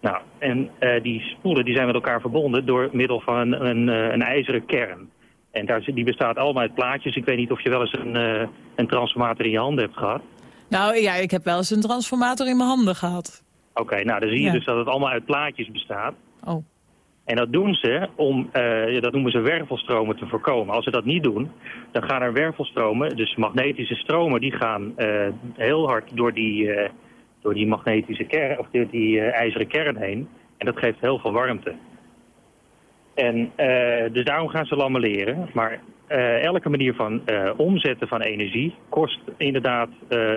Nou, en eh, die spoelen die zijn met elkaar verbonden door middel van een, een, eh, een ijzeren kern. En daar, die bestaat allemaal uit plaatjes. Ik weet niet of je wel eens een, eh, een transformator in je handen hebt gehad. Nou ja, ik heb wel eens een transformator in mijn handen gehad. Oké, nou dan zie je Ja. dus dat het allemaal uit plaatjes bestaat. Oh. En dat doen ze om, dat noemen ze wervelstromen te voorkomen. Als ze dat niet doen, dan gaan er wervelstromen, dus magnetische stromen, die gaan heel hard door die, door die magnetische kern, of door die eh, ijzeren kern heen. En dat geeft heel veel warmte. En eh, dus daarom gaan ze lamelleren. Maar eh, elke manier van omzetten van energie kost inderdaad,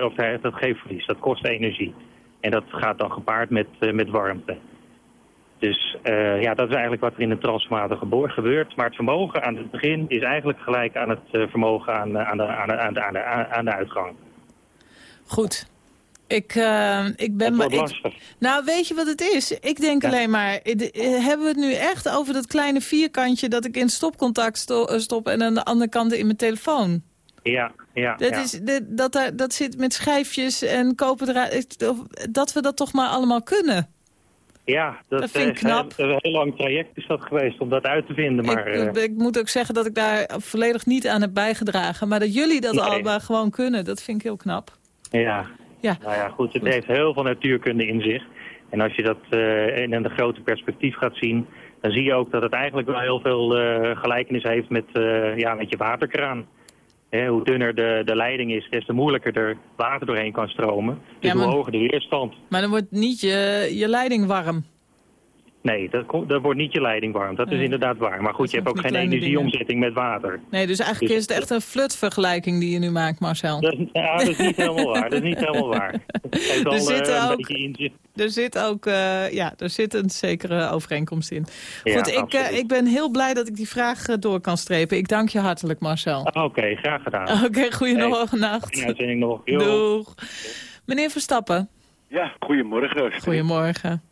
of dat geeft verlies, dat kost energie. En dat gaat dan gepaard met, met warmte. Dus ja, dat is eigenlijk wat er in een transformator gebeurt. Maar het vermogen aan het begin is eigenlijk gelijk aan het vermogen aan, aan, de, aan, de, aan, de, aan de uitgang. Goed. Ik, eh, ik ben maar. ik- lastig. nou, weet je wat het is? Ik denk alleen maar, eh, de- eh, hebben we het nu echt over dat kleine vierkantje dat ik in stopcontact sto- eh, stop en aan de andere kant in mijn telefoon? Ja, ja, Dat, ja. is, de- dat, daar, dat zit met schijfjes en koperdraad. Dat we dat toch maar allemaal kunnen. ja dat, dat vind ik knap. Een, heel lang traject is dat geweest om dat uit te vinden. Maar ik, ik moet ook zeggen dat ik daar volledig niet aan heb bijgedragen. Maar dat jullie dat Nee. allemaal gewoon kunnen, dat vind ik heel knap. ja. Ja. nou ja, goed, het heeft heel veel natuurkunde in zich. En als je dat eh, in een grote perspectief gaat zien, dan zie je ook dat het eigenlijk wel heel veel eh, gelijkenis heeft met, eh, ja, met je waterkraan. Hè, hoe dunner de, de leiding is, des te moeilijker er water doorheen kan stromen. Dus Ja, maar- hoe hoger de weerstand. Maar dan wordt niet je, je leiding warm. Nee, dat, dat wordt niet je leiding warm. Dat is inderdaad waar. Maar goed, je hebt ook geen energieomzetting met water. Nee, dus eigenlijk Dus- is het echt een flutvergelijking die je nu maakt, Marcel. Dat is, ja, dat is niet helemaal waar. Dat is niet helemaal waar. Heeft <laughs> al Er eh, een ook-. Er zit ook uh, ja, er zit een zekere overeenkomst in. Ja, Goed, ik, uh, absoluut. ik ben heel blij dat ik die vraag uh, door kan strepen. Ik dank je hartelijk, Marcel. Oké, okay, graag gedaan. <laughs> Oké, okay, goeienacht. Hey, nog. <laughs> Doeg. Meneer Verstappen. Ja, goedemorgen. Goedemorgen.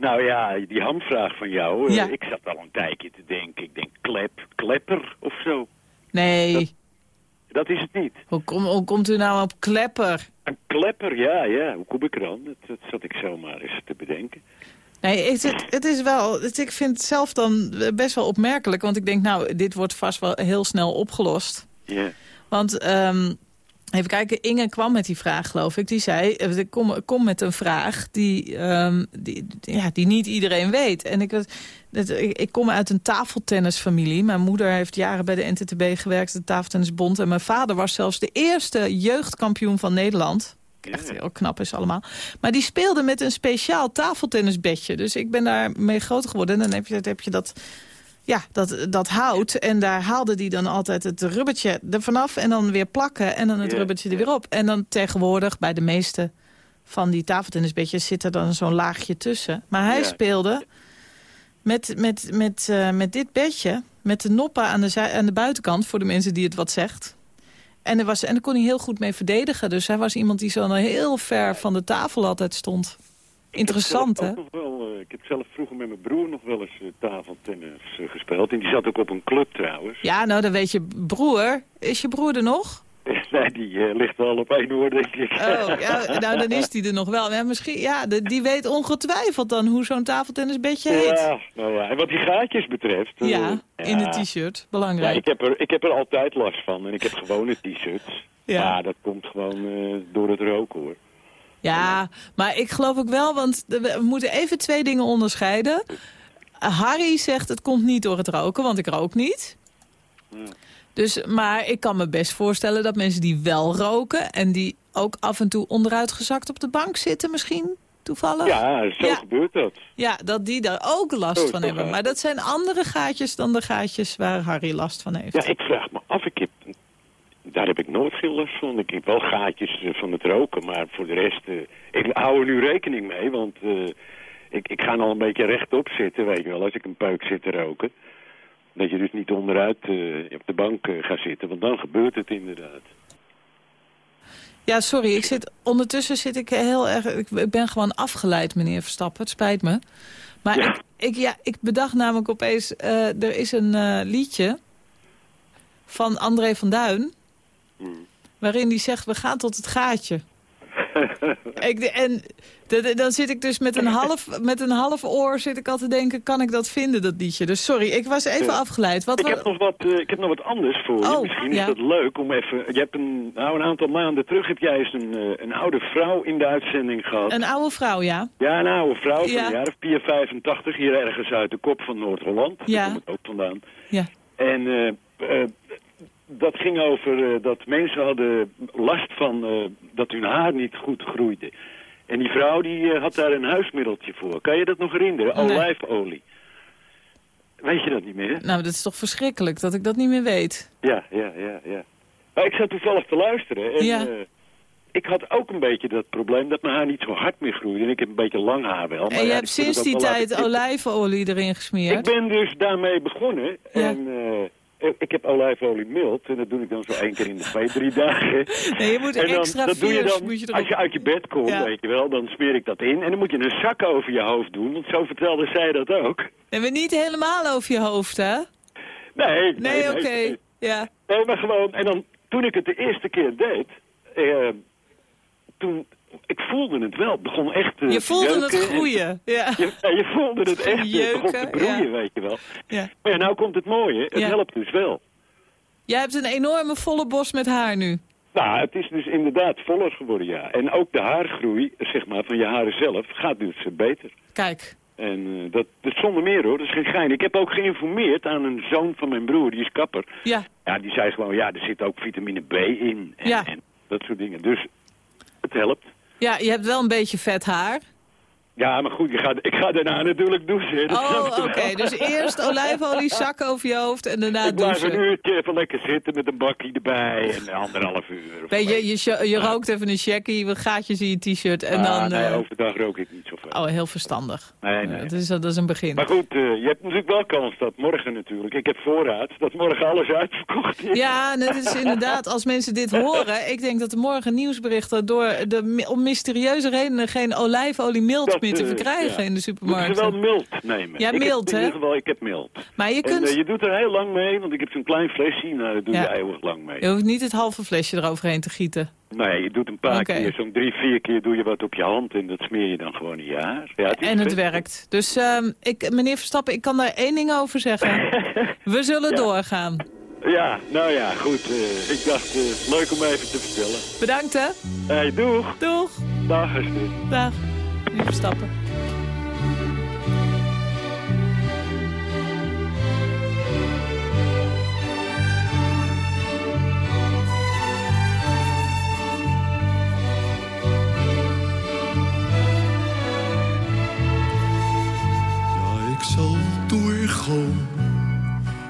Nou ja, die hamvraag van jou. eh, Ja. ik zat al een tijdje te denken. Ik denk klep, klepper of zo. Nee. Dat is het niet. Hoe, kom, hoe komt u nou op klepper? Een klepper, ja, ja. Hoe kom ik er dan? Dat, dat zat ik zomaar eens te bedenken. Nee, het, het, het is wel, het, ik vind het zelf dan best wel opmerkelijk. Want ik denk, nou, dit wordt vast wel heel snel opgelost. Ja. Want, ehm, even kijken, Inge kwam met die vraag, geloof ik. Die zei, eh, ik kom, kom met een vraag die, ehm, die, ja, die niet iedereen weet. En ik, dat, ik, ik kom uit een tafeltennisfamilie. Mijn moeder heeft jaren bij de NTTB gewerkt, de tafeltennisbond. En mijn vader was zelfs de eerste jeugdkampioen van Nederland. Echt heel knap is allemaal. Maar die speelde met een speciaal tafeltennisbedje. Dus ik ben daar mee groot geworden. En dan heb je, heb je dat, ja, dat, dat hout. En daar haalde die dan altijd het rubbertje er vanaf. En dan weer plakken. En dan het Ja, rubbertje er weer op. En dan tegenwoordig bij de meeste van die tafeltennisbedjes zit er dan zo'n laagje tussen. Maar hij Ja. speelde met, met, met, eh, met dit bedje. Met de noppen aan de, aan de buitenkant. Voor de mensen die het wat zegt. En, er was, en daar kon hij heel goed mee verdedigen. Dus hij was iemand die zo heel ver van de tafel altijd stond. Interessant, hè? wel, eh, ik heb zelf vroeger met mijn broer nog wel eens eh, tafeltennis eh, gespeeld. En die zat ook op een club trouwens. Ja, nou, dan weet je, broer. Is je broer er nog? nee, die ligt al op één oor, denk ik. Oh, ja, nou, dan is die er nog wel. Ja, misschien, ja, de- die weet ongetwijfeld dan hoe zo'n tafeltennisbedje heet. Ja, nou ja. En wat die gaatjes betreft... Ja, in ja. de t-shirt. Ja, Belangrijk. ik heb, er, ik heb er altijd last van. En ik heb gewone t-shirts. Ja. Maar dat komt gewoon eh, door het roken, hoor. Ja, maar ik geloof ook wel, want we moeten even twee dingen onderscheiden. Harry zegt het komt niet door het roken, want ik rook niet. Dus, maar ik kan me best voorstellen dat mensen die wel roken... en die ook af en toe onderuitgezakt op de bank zitten misschien, toevallig. Ja, zo gebeurt dat. Ja, dat die daar ook last Zo, van hebben. Maar dat zijn andere gaatjes dan de gaatjes waar Harry last van heeft. Ja, ik vraag me af. Ik daar heb ik nooit veel last van. Ik heb wel gaatjes eh, van het roken. Maar voor de rest... eh, ik hou er nu rekening mee, want... eh, ik, ik ga al een beetje rechtop zitten, weet je wel, als ik een peuk zit te roken. Dat je dus niet onderuit op de bank gaat zitten, want dan gebeurt het inderdaad. Ja, sorry. Ik zit, ondertussen zit ik heel erg... Ik, ben gewoon afgeleid, meneer Verstappen. Het spijt me. Maar ik, ik, ja, ik bedacht namelijk opeens... er is een liedje van André van Duin... waarin hij zegt, we gaan tot het gaatje. <laughs> ik, de- en de- de- dan zit ik dus met een, half, met een half oor zit ik al te denken... kan ik dat vinden, dat liedje? Dus sorry, ik was even afgeleid. Wat, ik, heb nog wat, eh, ik heb nog wat anders voor je. Oh, Misschien ja. is dat leuk om even... Je hebt een, nou, een aantal maanden terug heb jij eens een, eh, een oude vrouw in de uitzending gehad. Een oude vrouw, ja. Ja, een oude vrouw van Ja. een jaar of 4, 85, hier ergens uit de kop van Noord-Holland. Ja. Daar kom ik ook vandaan. Ja. En eh, dat ging over eh, dat mensen hadden last van eh, dat hun haar niet goed groeide. En die vrouw die eh, had daar een huismiddeltje voor. Kan je dat nog herinneren? Nee. Olijfolie. Weet je dat niet meer? Nou, dat is toch verschrikkelijk dat ik dat niet meer weet. Ja, ja, ja, ja. Maar ik zat toevallig te luisteren en Ja. ik had ook een beetje dat probleem dat mijn haar niet zo hard meer groeide. En ik heb een beetje lang haar wel. Maar en je ja, hebt sinds die tijd olijfolie erin gesmeerd. Ik ben dus daarmee begonnen. En ik heb olijfolie mild. En dat doe ik dan zo één keer in de <laughs> twee, drie dagen. Nee, je moet en dan, extra dat doe je dan, moet je erop- als je uit je bed komt, Ja. weet je wel, dan smeer ik dat in. En dan moet je een zak over je hoofd doen. Want zo vertelde zij dat ook. En we niet helemaal over je hoofd, hè? Nee, Nee, oké. Ja. Nee, maar gewoon, en dan, toen ik het de eerste keer deed, eh, toen, ik voelde het wel. Het begon echt eh, Je te voelde het jeuken. groeien. <laughs> Ja. Je, ja, je voelde het <laughs> echt, het begon te Jeuken, broeien, ja. weet je wel. Ja. Maar ja, nou komt het mooie, het helpt dus wel. Jij hebt een enorme volle bos met haar nu. Nou, het is dus inderdaad voller geworden, ja. En ook de haargroei, zeg maar, van je haren zelf, gaat dus eh, beter. Kijk. En eh, dat, zonder meer hoor, dat is geen gein. Ik heb ook geïnformeerd aan een zoon van mijn broer, die is kapper. Ja. Ja, die zei gewoon, ja, er zit ook vitamine B in. En, Ja. en dat soort dingen. Dus het helpt. Ja, je hebt wel een beetje vet haar. Ja, maar goed, je gaat, ik ga daarna natuurlijk douchen. dat Oh, oké. Dus eerst olijfolie, <laughs> zak over je hoofd en daarna Ik blijf douchen. een uurtje even lekker zitten met een bakje erbij en anderhalf uur. Weet je, je, je rookt even een checkie, wat gaatjes in je t-shirt en Ah, dan... nee, eh, overdag rook ik niet zo Oh, heel verstandig. Nee, nee. Dat, is, dat is een begin. Maar goed, eh, je hebt natuurlijk wel kans dat morgen natuurlijk, ik heb voorraad, dat morgen alles uitverkocht is. Ja, het is inderdaad, als mensen dit horen... ik denk dat er morgen nieuwsberichten door de, om mysterieuze redenen... geen olijfolie mild meer te eh, verkrijgen in de supermarkt. Moeten ze wel mild nemen. Ja, mild, hè? In ieder geval, ik heb mild. Maar je kunt... eh, je doet er heel lang mee, want ik heb zo'n klein flesje, nou, daar doe je eeuwig lang mee. Je hoeft niet het halve flesje eroverheen te gieten. Nee, je doet een paar keer, zo'n drie, vier keer doe je wat op je hand en dat smeer je dan gewoon in je haar. Ja, het En het vet. werkt. Dus ehm, ik, meneer Verstappen, ik kan daar één ding over zeggen. <laughs> We zullen doorgaan. Ja, nou ja, goed. eh, ik dacht, leuk om even te vertellen. Bedankt, hè? Hey, doeg. Doeg. Dag, Astrid. Dag, meneer Verstappen. Ja, ik zal doorgaan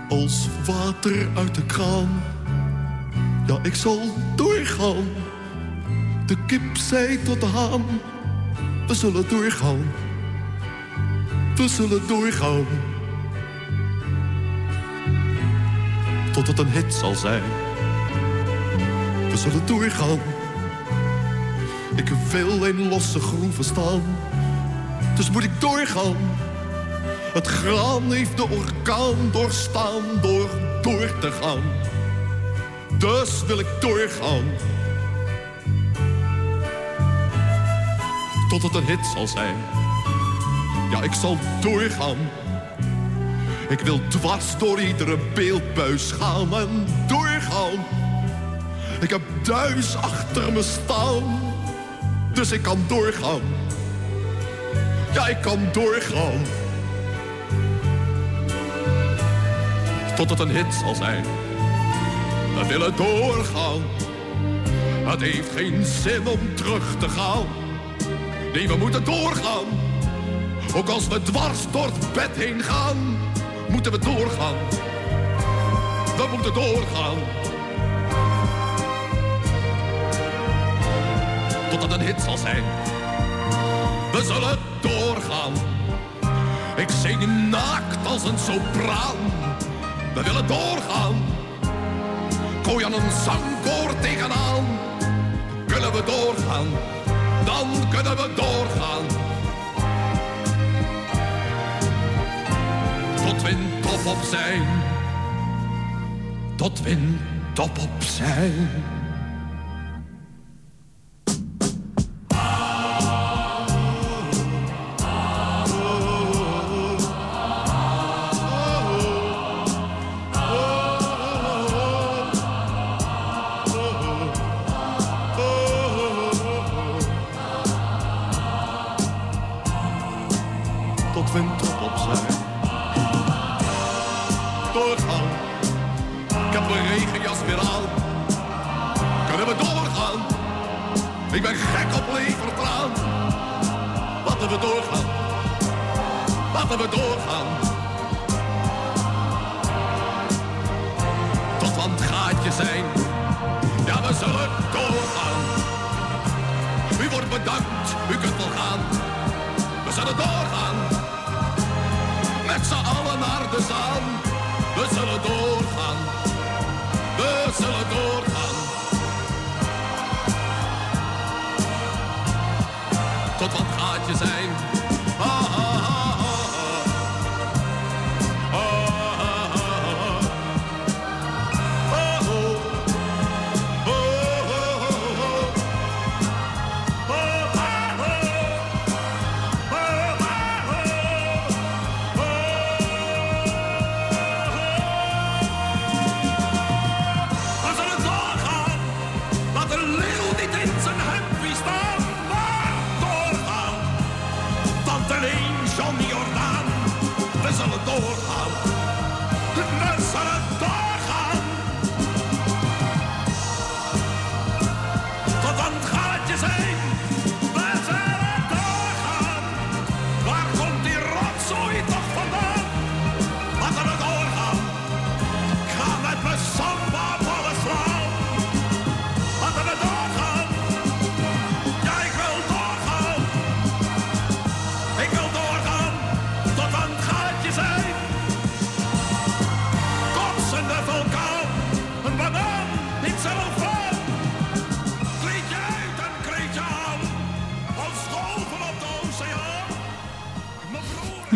als water uit de kraan. Ja, ik zal doorgaan. De kip zei tot de haan. We zullen doorgaan. We zullen doorgaan. Tot het een hit zal zijn. We zullen doorgaan. Ik wil in losse groeven staan. Dus moet ik doorgaan. Het graan heeft de orkaan doorstaan door door te gaan. Dus wil ik doorgaan. Tot het een hit zal zijn. Ja, ik zal doorgaan. Ik wil dwars door iedere beeldbuis gaan en doorgaan. Ik heb duis achter me staan, dus ik kan doorgaan. Ja, ik kan doorgaan. Tot het een hit zal zijn. We willen doorgaan. Het heeft geen zin om terug te gaan. Nee, we moeten doorgaan. Ook als we dwars door het bed heen gaan, moeten we doorgaan. We moeten doorgaan. Tot het een hit zal zijn. We zullen doorgaan. Ik zing naakt als een sopraan. We willen doorgaan. Gooi aan een zangkoor tegenaan. Kunnen we doorgaan? Dan kunnen we doorgaan. Tot we in top op zijn. Tot we in top op zijn. house. Nazareth.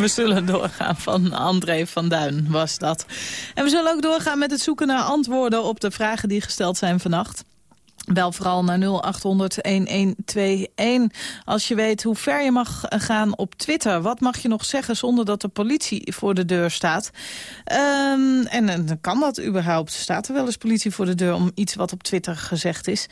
We zullen doorgaan van André van Duin, was dat. En we zullen ook doorgaan met het zoeken naar antwoorden op de vragen die gesteld zijn vannacht. Bel vooral naar 0800-1121 als je weet hoe ver je mag gaan op Twitter. Wat mag je nog zeggen zonder dat de politie voor de deur staat? Um, en, kan dat überhaupt? Staat er wel eens politie voor de deur om iets wat op Twitter gezegd is?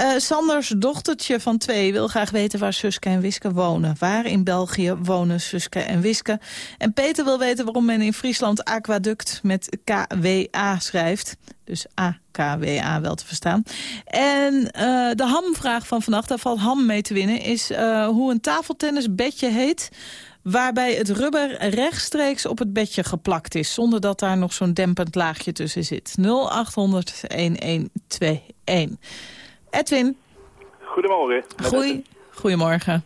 Uh, Sanders dochtertje van twee wil graag weten waar Suske en Wiske wonen. Waar in België wonen Suske en Wiske? En Peter wil weten waarom men in Friesland aquaduct met KWA schrijft. Dus AKWA wel te verstaan. En uh, de hamvraag van vannacht, daar valt ham mee te winnen... is uh, hoe een tafeltennisbedje heet waarbij het rubber rechtstreeks op het bedje geplakt is... zonder dat daar nog zo'n dempend laagje tussen zit. 0800-1121. Edwin. Goedemorgen. Goeie. Goedemorgen.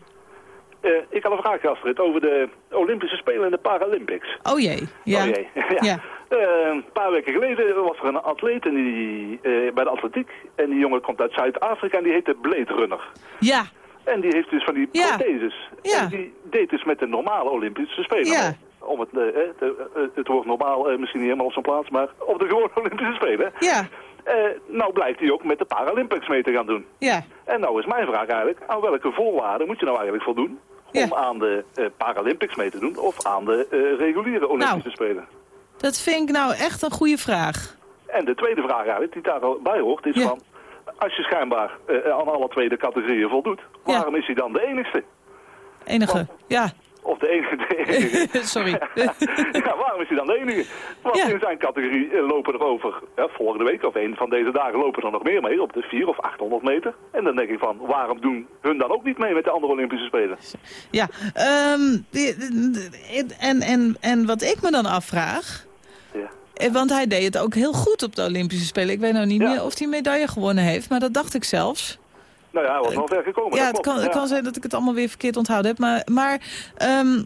Uh, ik had een vraag, Astrid, over de Olympische Spelen en de Paralympics. Oh jee. Ja. Oh jee. <laughs> ja. ja. Uh, een paar weken geleden was er een atleet in die, uh, bij de atletiek. En die jongen komt uit Zuid-Afrika en die heette Blade Runner. Ja. En die heeft dus van die ja. protheses. Ja. En die deed dus met de normale Olympische Spelen. Ja. Om het, de, het woord normaal misschien niet helemaal op zijn plaats, maar op de gewone <laughs> Olympische Spelen. Ja. nou blijkt hij ook met de Paralympics mee te gaan doen. Ja. En nou is mijn vraag eigenlijk, aan welke voorwaarden moet je nou eigenlijk voldoen? Ja. Om aan de Paralympics mee te doen of aan de reguliere Olympische nou. Spelen? Dat vind ik nou echt een goede vraag. En de tweede vraag eigenlijk, die daarbij hoort, is Ja. van... Als je schijnbaar eh, aan alle twee de categorieën voldoet, waarom is hij dan de enigste? Enige, ja. Of de enige. De enige. <laughs> Sorry. <laughs> ja, waarom is hij dan de enige? Want in zijn categorie eh, lopen er over, ja, volgende week of een van deze dagen lopen er nog meer mee, op de 4 of 800 meter. En dan denk ik van, waarom doen hun dan ook niet mee met de andere Olympische Spelen? Ja, um, die, en, en, en wat ik me dan afvraag... Eh, Want hij deed het ook heel goed op de Olympische Spelen. Ik weet nou niet Ja. meer of hij een medaille gewonnen heeft, maar dat dacht ik zelfs. Nou ja, hij was wel ver gekomen. ja, het kan, Ja. kan zijn dat ik het allemaal weer verkeerd onthouden heb. Maar, maar ehm,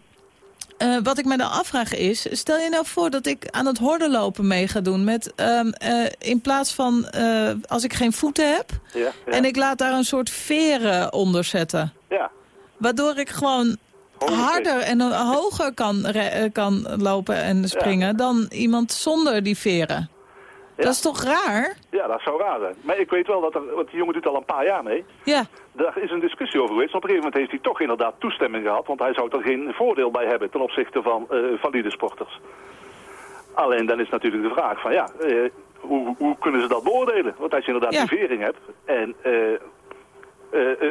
eh, wat ik me dan afvraag is... stel je nou voor dat ik aan het hordenlopen mee ga doen... met ehm, eh, in plaats van eh, als ik geen voeten heb... Ja. en ik laat daar een soort veren onder zetten. Ja. Waardoor ik gewoon harder en hoger kan, eh, kan lopen en springen... dan iemand zonder die veren. Ja. Dat is toch raar? Ja, dat zou raar zijn. Maar ik weet wel dat er, want die jongen doet al een paar jaar mee. Ja. Daar is een discussie over geweest. Op een gegeven moment heeft hij toch inderdaad toestemming gehad. Want hij zou er geen voordeel bij hebben ten opzichte van eh, valide sporters. Alleen dan is natuurlijk de vraag van ja, eh, hoe, hoe kunnen ze dat beoordelen? Want als je inderdaad Ja. die vering hebt en...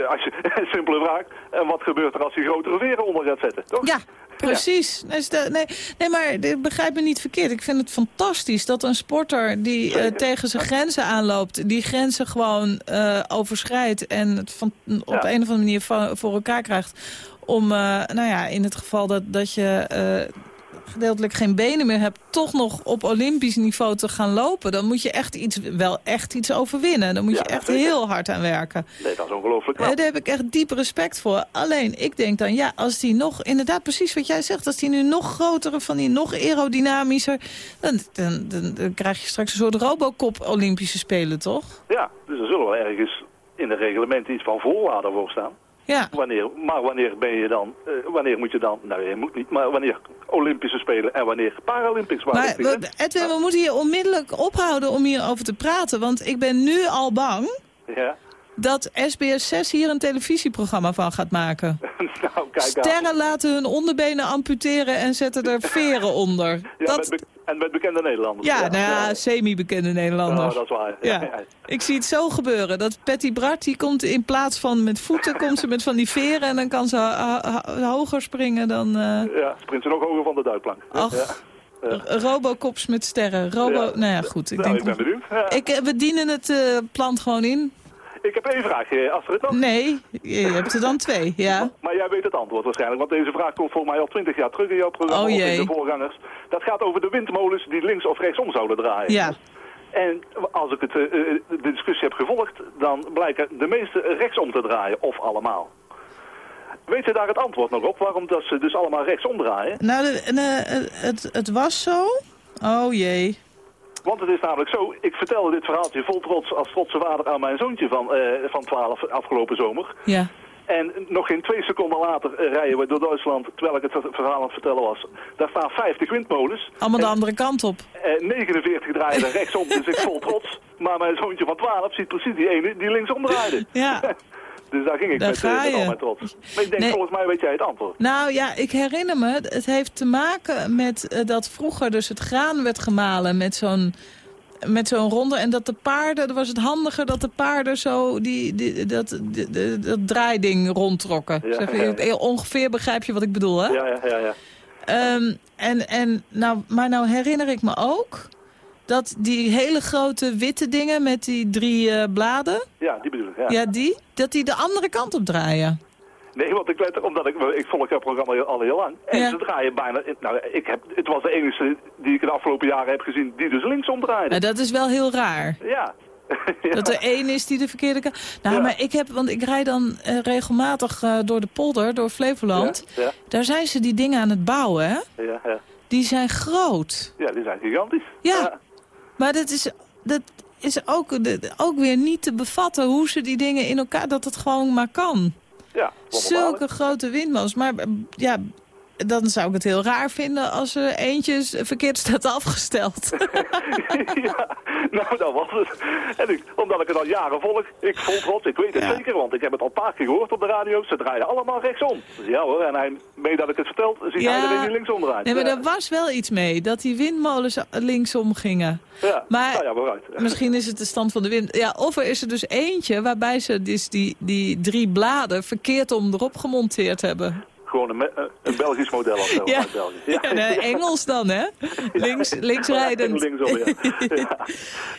als je, <laughs> een simpele vraag. En wat gebeurt er als je grotere veren onder gaat zetten? Toch? Ja, <laughs> precies. Nee, Nee, nee, maar begrijp me niet verkeerd. Ik vind het fantastisch dat een sporter die eh, tegen zijn grenzen aanloopt... die grenzen gewoon eh, overschrijdt en het van, op Ja. een of andere manier voor, elkaar krijgt... om, eh, nou ja, in het geval dat, dat je eh, gedeeltelijk geen benen meer hebt... toch nog op olympisch niveau te gaan lopen... dan moet je echt iets, wel echt iets overwinnen. Dan moet je echt heel hard aan werken. Nee, dat is ongelooflijk knap. Daar heb ik echt diep respect voor. Alleen, ik denk dan, ja, als die nog, inderdaad precies wat jij zegt... als die nu nog grotere, van die nog aerodynamischer... Dan, dan, dan, dan krijg je straks een soort Robocop Olympische Spelen, toch? Ja, dus er zullen wel ergens in de reglementen iets van voorwaarden voor staan. Ja. Wanneer, maar wanneer ben je dan, eh, wanneer moet je dan, nou je moet niet, maar wanneer Olympische Spelen en wanneer Paralympics waren. Maar we- Edwin, we moeten hier onmiddellijk ophouden om hierover te praten. Want ik ben nu al bang Ja, dat SBS 6 hier een televisieprogramma van gaat maken. <laughs> nou kijk aan. Sterren laten hun onderbenen amputeren en zetten er <laughs> veren onder. Ja, dat, met en met bekende Nederlanders. ja, nou ja, semi-bekende Nederlanders. Nou, dat is waar. <laughs> Ja. Ik zie het zo gebeuren. Dat Patty Bart, die komt in plaats van met voeten, komt ze met van die veren. En dan kan ze ha- ha- hoger springen dan eh, Ja, sprint ze nog hoger van de duikplank. Ach. Ja. Ja. Robocops met sterren. Robo, Ja. Nou ja, goed. Ik, Nou, denk, ik ben benieuwd. Ja. ik, eh, we dienen het plant gewoon in. Ik heb één vraagje, Astrid. nog. Nee, je hebt er dan twee, ja. Maar jij weet het antwoord waarschijnlijk, want deze vraag komt volgens mij al twintig jaar terug in jouw programma Oh, jee. de voorgangers. Dat gaat over de windmolens die links of rechtsom zouden draaien. Ja. En als ik het, eh, eh, de discussie heb gevolgd, dan blijken de meeste rechtsom te draaien, of allemaal. Weet je daar het antwoord nog op, waarom dat ze dus allemaal rechtsom draaien? Nou, de, de- het, het was zo. Oh jee. Want het is namelijk zo, ik vertelde dit verhaaltje vol trots als trotse vader aan mijn zoontje van, eh, van 12 afgelopen zomer. Ja. En nog geen twee seconden later eh, rijden we door Duitsland, terwijl ik het verhaal aan het vertellen was. Daar staan 50 windmolens. Allemaal de andere kant op. Eh, 49 draaien er <laughs> rechtsom, dus ik vol trots. Maar mijn zoontje van 12 ziet precies die ene die linksom draaide. Ja. <laughs> dus daar ging ik Daar met, ga eh, met je. al mijn trots. Maar ik denk, Nee. volgens mij weet jij het antwoord. Nou ja, ik herinner me, het heeft te maken met eh, dat vroeger dus het graan werd gemalen met zo'n met zo'n ronde. En dat de paarden, dan was het handiger dat de paarden zo die, die, dat, die- dat draaiding rondtrokken. Ja, Zeg, ja, ja. je- Ongeveer begrijp je wat ik bedoel, hè? Ja, ja, ja. ja. Ehm, en, en, nou, maar nou herinner ik me ook dat die hele grote witte dingen met die drie eh, bladen, Ja, die bedoel ik. Ja. ja. die, dat die de andere kant op draaien. Nee, want ik er, omdat ik, ik volg jouw programma al- heel lang. En Ja. ze draaien bijna, nou, ik heb, het was de enige die ik de afgelopen jaren heb gezien die dus linksom draaide. Nou, dat is wel heel raar. <laughs> Ja. Dat er één is die de verkeerde kant... Nou, maar ik heb, want ik rijd dan eh, regelmatig eh, door de polder, door Flevoland. Ja, Daar zijn ze die dingen aan het bouwen, hè? ja, ja. Die zijn groot. Ja, die zijn gigantisch. Ja, maar dat is, dat is ook, ook weer niet te bevatten hoe ze die dingen in elkaar... dat het gewoon maar kan. Ja, Zulke grote windmolens. Maar ja, dan zou ik het heel raar vinden als er eentje verkeerd staat afgesteld. <laughs> ja, nou, dat was het. En ik, omdat ik het al jaren volg, ik vol trots, ik weet het zeker, want ik heb het al een paar keer gehoord op de radio. Ze draaien allemaal rechtsom. Dus ja hoor, en hij, mee dat ik het vertel, ziet Ja. hij er die linksom draait. Nee, maar ja. er was wel iets mee, dat die windmolens linksom gingen. Ja, Maar nou ja, vooruit. <laughs> misschien is het de stand van de wind. Ja, of er is er dus eentje waarbij ze dus die, die drie bladen verkeerd om erop gemonteerd hebben. Gewoon een, eh, een Belgisch model of zo Ja. België. <laughs> Ja, Engels dan, hè? Links. Linksom, <laughs> ja.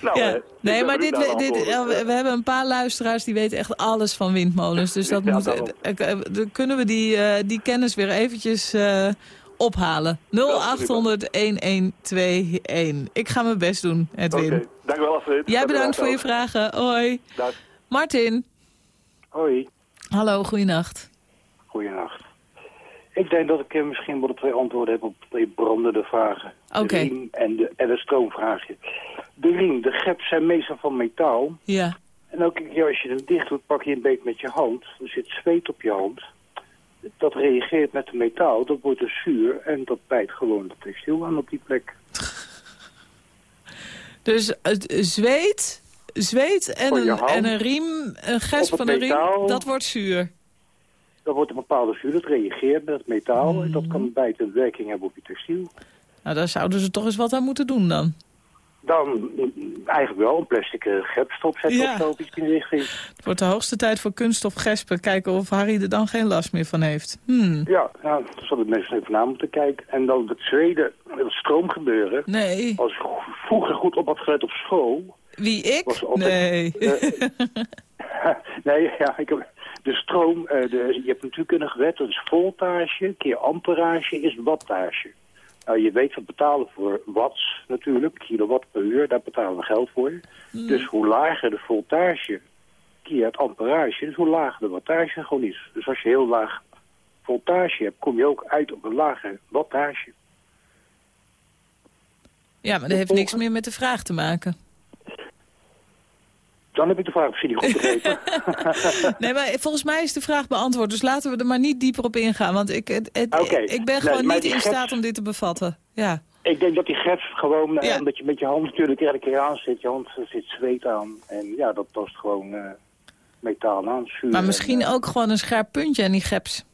Nou, Ja. eh, Nee, maar dit, ja, we, we hebben een paar luisteraars die weten echt alles van windmolens. Dus dat <laughs> moet, eh, eh, dan kunnen we die, eh, die kennis weer eventjes eh, ophalen. 0800-1121. Ik ga mijn best doen, Edwin. Oké, dank wel, Alfred. Jij bedankt voor je vragen. Hoi. Dag. Martin. Hoi, Hallo, goeienacht. goeienacht. Ik denk dat ik eh, misschien wel twee antwoorden heb op twee brandende vragen. Oké. De riem en, de, en het stroomvraagje. De riem, de geps zijn meestal van metaal. Ja. En keer als je hem dicht doet, pak je een beet met je hand. Er zit zweet op je hand. Dat reageert met het metaal, dat wordt dus zuur en dat bijt gewoon het textiel aan op die plek. <laughs> Dus het zweet, zweet en, een, en een riem, een gesp van een riem, metaal. dat wordt zuur. Dat wordt een bepaalde zuur, dat reageert met het metaal. En dat kan een bijtende werking hebben op je textiel. Nou, daar zouden ze toch eens wat aan moeten doen dan. Dan mm, eigenlijk wel een plastic uh, grepstop zetten Ja. of zo, iets in richting. Het wordt de hoogste tijd voor kunststof gespen. Kijken of Harry er dan geen last meer van heeft. Hmm. Ja, nou, daar zullen mensen even naar moeten kijken. En dan het tweede, het stroomgebeuren. Nee. Als ik vroeger goed op had gelet op school... Wie, ik? Altijd- nee. <laughs> nee, ja, ik heb, de stroom, eh, de, je hebt natuurlijk een gewet, dat is voltage, keer amperage is wattage. Nou, je weet, we betalen voor watts natuurlijk, kilowatt per uur, daar betalen we geld voor. Hmm. Dus hoe lager de voltage keer het amperage, dus hoe lager de wattage gewoon is. Dus als je heel laag voltage hebt, kom je ook uit op een lage wattage. Ja, maar dat heeft niks meer met de vraag te maken. Dan heb ik de vraag misschien niet goed begrepen. <laughs> <laughs> Nee, maar volgens mij is de vraag beantwoord. Dus laten we er maar niet dieper op ingaan. Want ik, het, ik ben gewoon niet in staat om dit te bevatten. Ja. Ik denk dat die grens gewoon, eh, Ja. omdat je met je hand natuurlijk elke keer aan zit, je hand zit zweet aan. En ja, dat tast gewoon eh, metaal aan, zuur. Maar en, misschien eh, ook gewoon een scherp puntje aan die geps.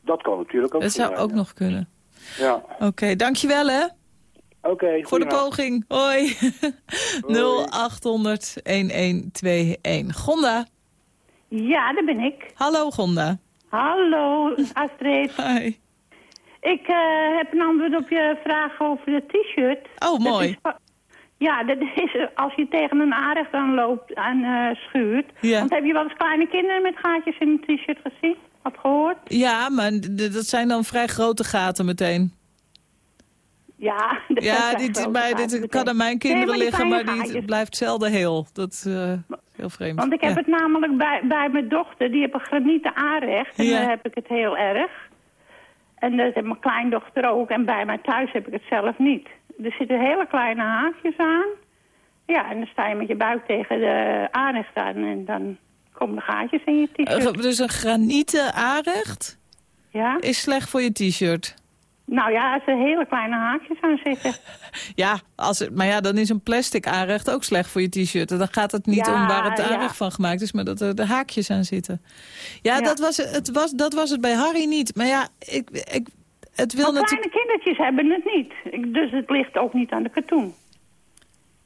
Dat kan natuurlijk ook. Dat zou ook ja. nog kunnen. Ja, Oké, dankjewel hè. Oké. Voor de poging. Hoi. 0800-1121. Gonda. Ja, daar ben ik. Hallo Gonda. Hallo, Astrid. <laughs> Hi. Ik eh, heb een antwoord op je vraag over de t-shirt. Oh, Dat mooi. is ja, dat is als je tegen een aanrecht aan loopt en eh, schuurt. Ja. Want heb je wel eens kleine kinderen met gaatjes in een t-shirt gezien? Of gehoord? Ja, maar dat zijn dan vrij grote gaten meteen. <laughs> Ja, dit, dit kan aan mijn kinderen Nee, liggen, maar die gaatjes. blijft zelden heel. Dat is eh, heel vreemd. Want ik heb Ja. het namelijk bij, bij mijn dochter, die heeft een granieten aanrecht. En Ja. daar heb ik het heel erg. En dat heeft mijn kleindochter ook. En bij mij thuis heb ik het zelf niet. Er zitten hele kleine haakjes aan. Ja, en dan sta je met je buik tegen de aanrecht aan. En dan komen er gaatjes in je t-shirt. Uh, dus een granieten aanrecht ja? is slecht voor je t-shirt? Nou ja, als er hele kleine haakjes aan zitten. <laughs> ja, als het, maar ja, dan is een plastic aanrecht ook slecht voor je t-shirt. Dan gaat het niet om waar het aanrecht van gemaakt is, maar dat er de haakjes aan zitten. Ja, ja, Dat, was, het was, dat was het bij Harry niet. Maar ja, ik, ik, het wil maar natuurlijk... kleine kindertjes hebben het niet. Dus het ligt ook niet aan de katoen.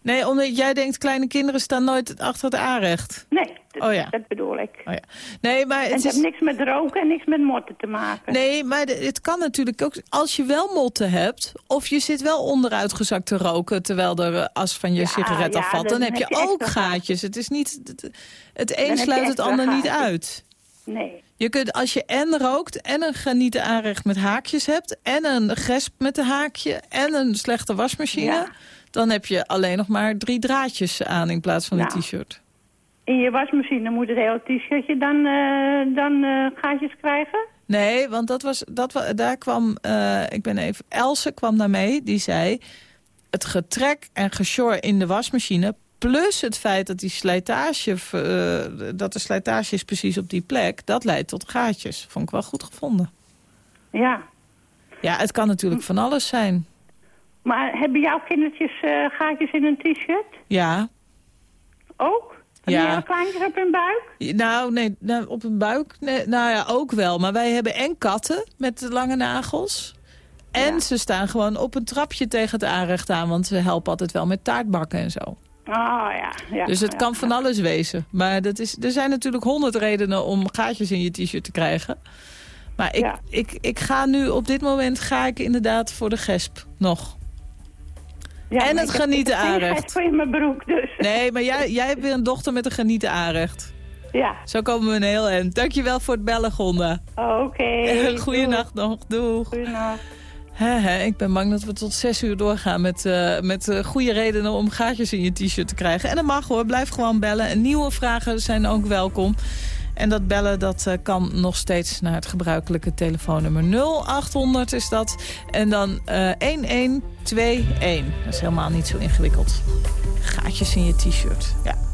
Nee, omdat jij denkt, kleine kinderen staan nooit achter het aanrecht. Nee, dat, oh ja. dat bedoel ik. Oh ja. nee, maar het, en het is... heeft niks met roken en niks met motten te maken. Nee, maar het kan natuurlijk ook... Als je wel motten hebt, of je zit wel onderuitgezakt te roken... terwijl er eh, as van je ja, sigaret afvalt, dan, dan, heb je, je ook gaatjes. Het is niet... Het, het een sluit het ander gaatjes. niet uit. Nee. Je kunt, als je en rookt en een granieten aanrecht met haakjes hebt... en een gesp met een haakje en een slechte wasmachine... Dan heb je alleen nog maar drie draadjes aan in plaats van nou, een t-shirt. In je wasmachine moet het hele t-shirtje dan, uh, dan uh, gaatjes krijgen? Nee, want dat was, dat, daar kwam, uh, ik ben even, Else kwam naar mee, die zei... het getrek en gesjor in de wasmachine... plus het feit dat, die slijtage, dat de slijtage is precies op die plek... dat leidt tot gaatjes. Vond ik wel goed gevonden. Ja. Ja, het kan natuurlijk van alles zijn. Maar hebben jouw kindertjes uh, gaatjes in een t-shirt? Ja. Ook? Hebben ja. kleintjes op hun buik? Nou, nee, nou, op hun buik, nee, nou ja, ook wel. Maar wij hebben en katten met lange nagels. En ja. ze staan gewoon op een trapje tegen het aanrecht aan. Want ze helpen altijd wel met taartbakken en zo. Oh ja. ja dus het ja, kan van alles wezen. Maar dat is, er zijn natuurlijk honderd redenen om gaatjes in je t-shirt te krijgen. Maar ik, ik, ik ga nu, op dit moment ga ik inderdaad voor de gesp nog. Ja, en het genieten aanrecht. voor in mijn broek dus. Nee, maar jij, jij hebt weer een dochter met een genieten aanrecht. Ja. Zo komen we een heel eind. Dankjewel voor het bellen, Gonda. Oké. Okay, <laughs> Goeienacht nog. Doeg. Goeienacht. He, he, ik ben bang dat we tot zes uur doorgaan met, uh, met uh, goede redenen om gaatjes in je t-shirt te krijgen. En dat mag hoor, blijf gewoon bellen. En nieuwe vragen zijn ook welkom. En dat bellen dat uh, kan nog steeds naar het gebruikelijke telefoonnummer 0800 is dat. En dan uh, 1121. Dat is helemaal niet zo ingewikkeld. Gaatjes in je t-shirt. Ja.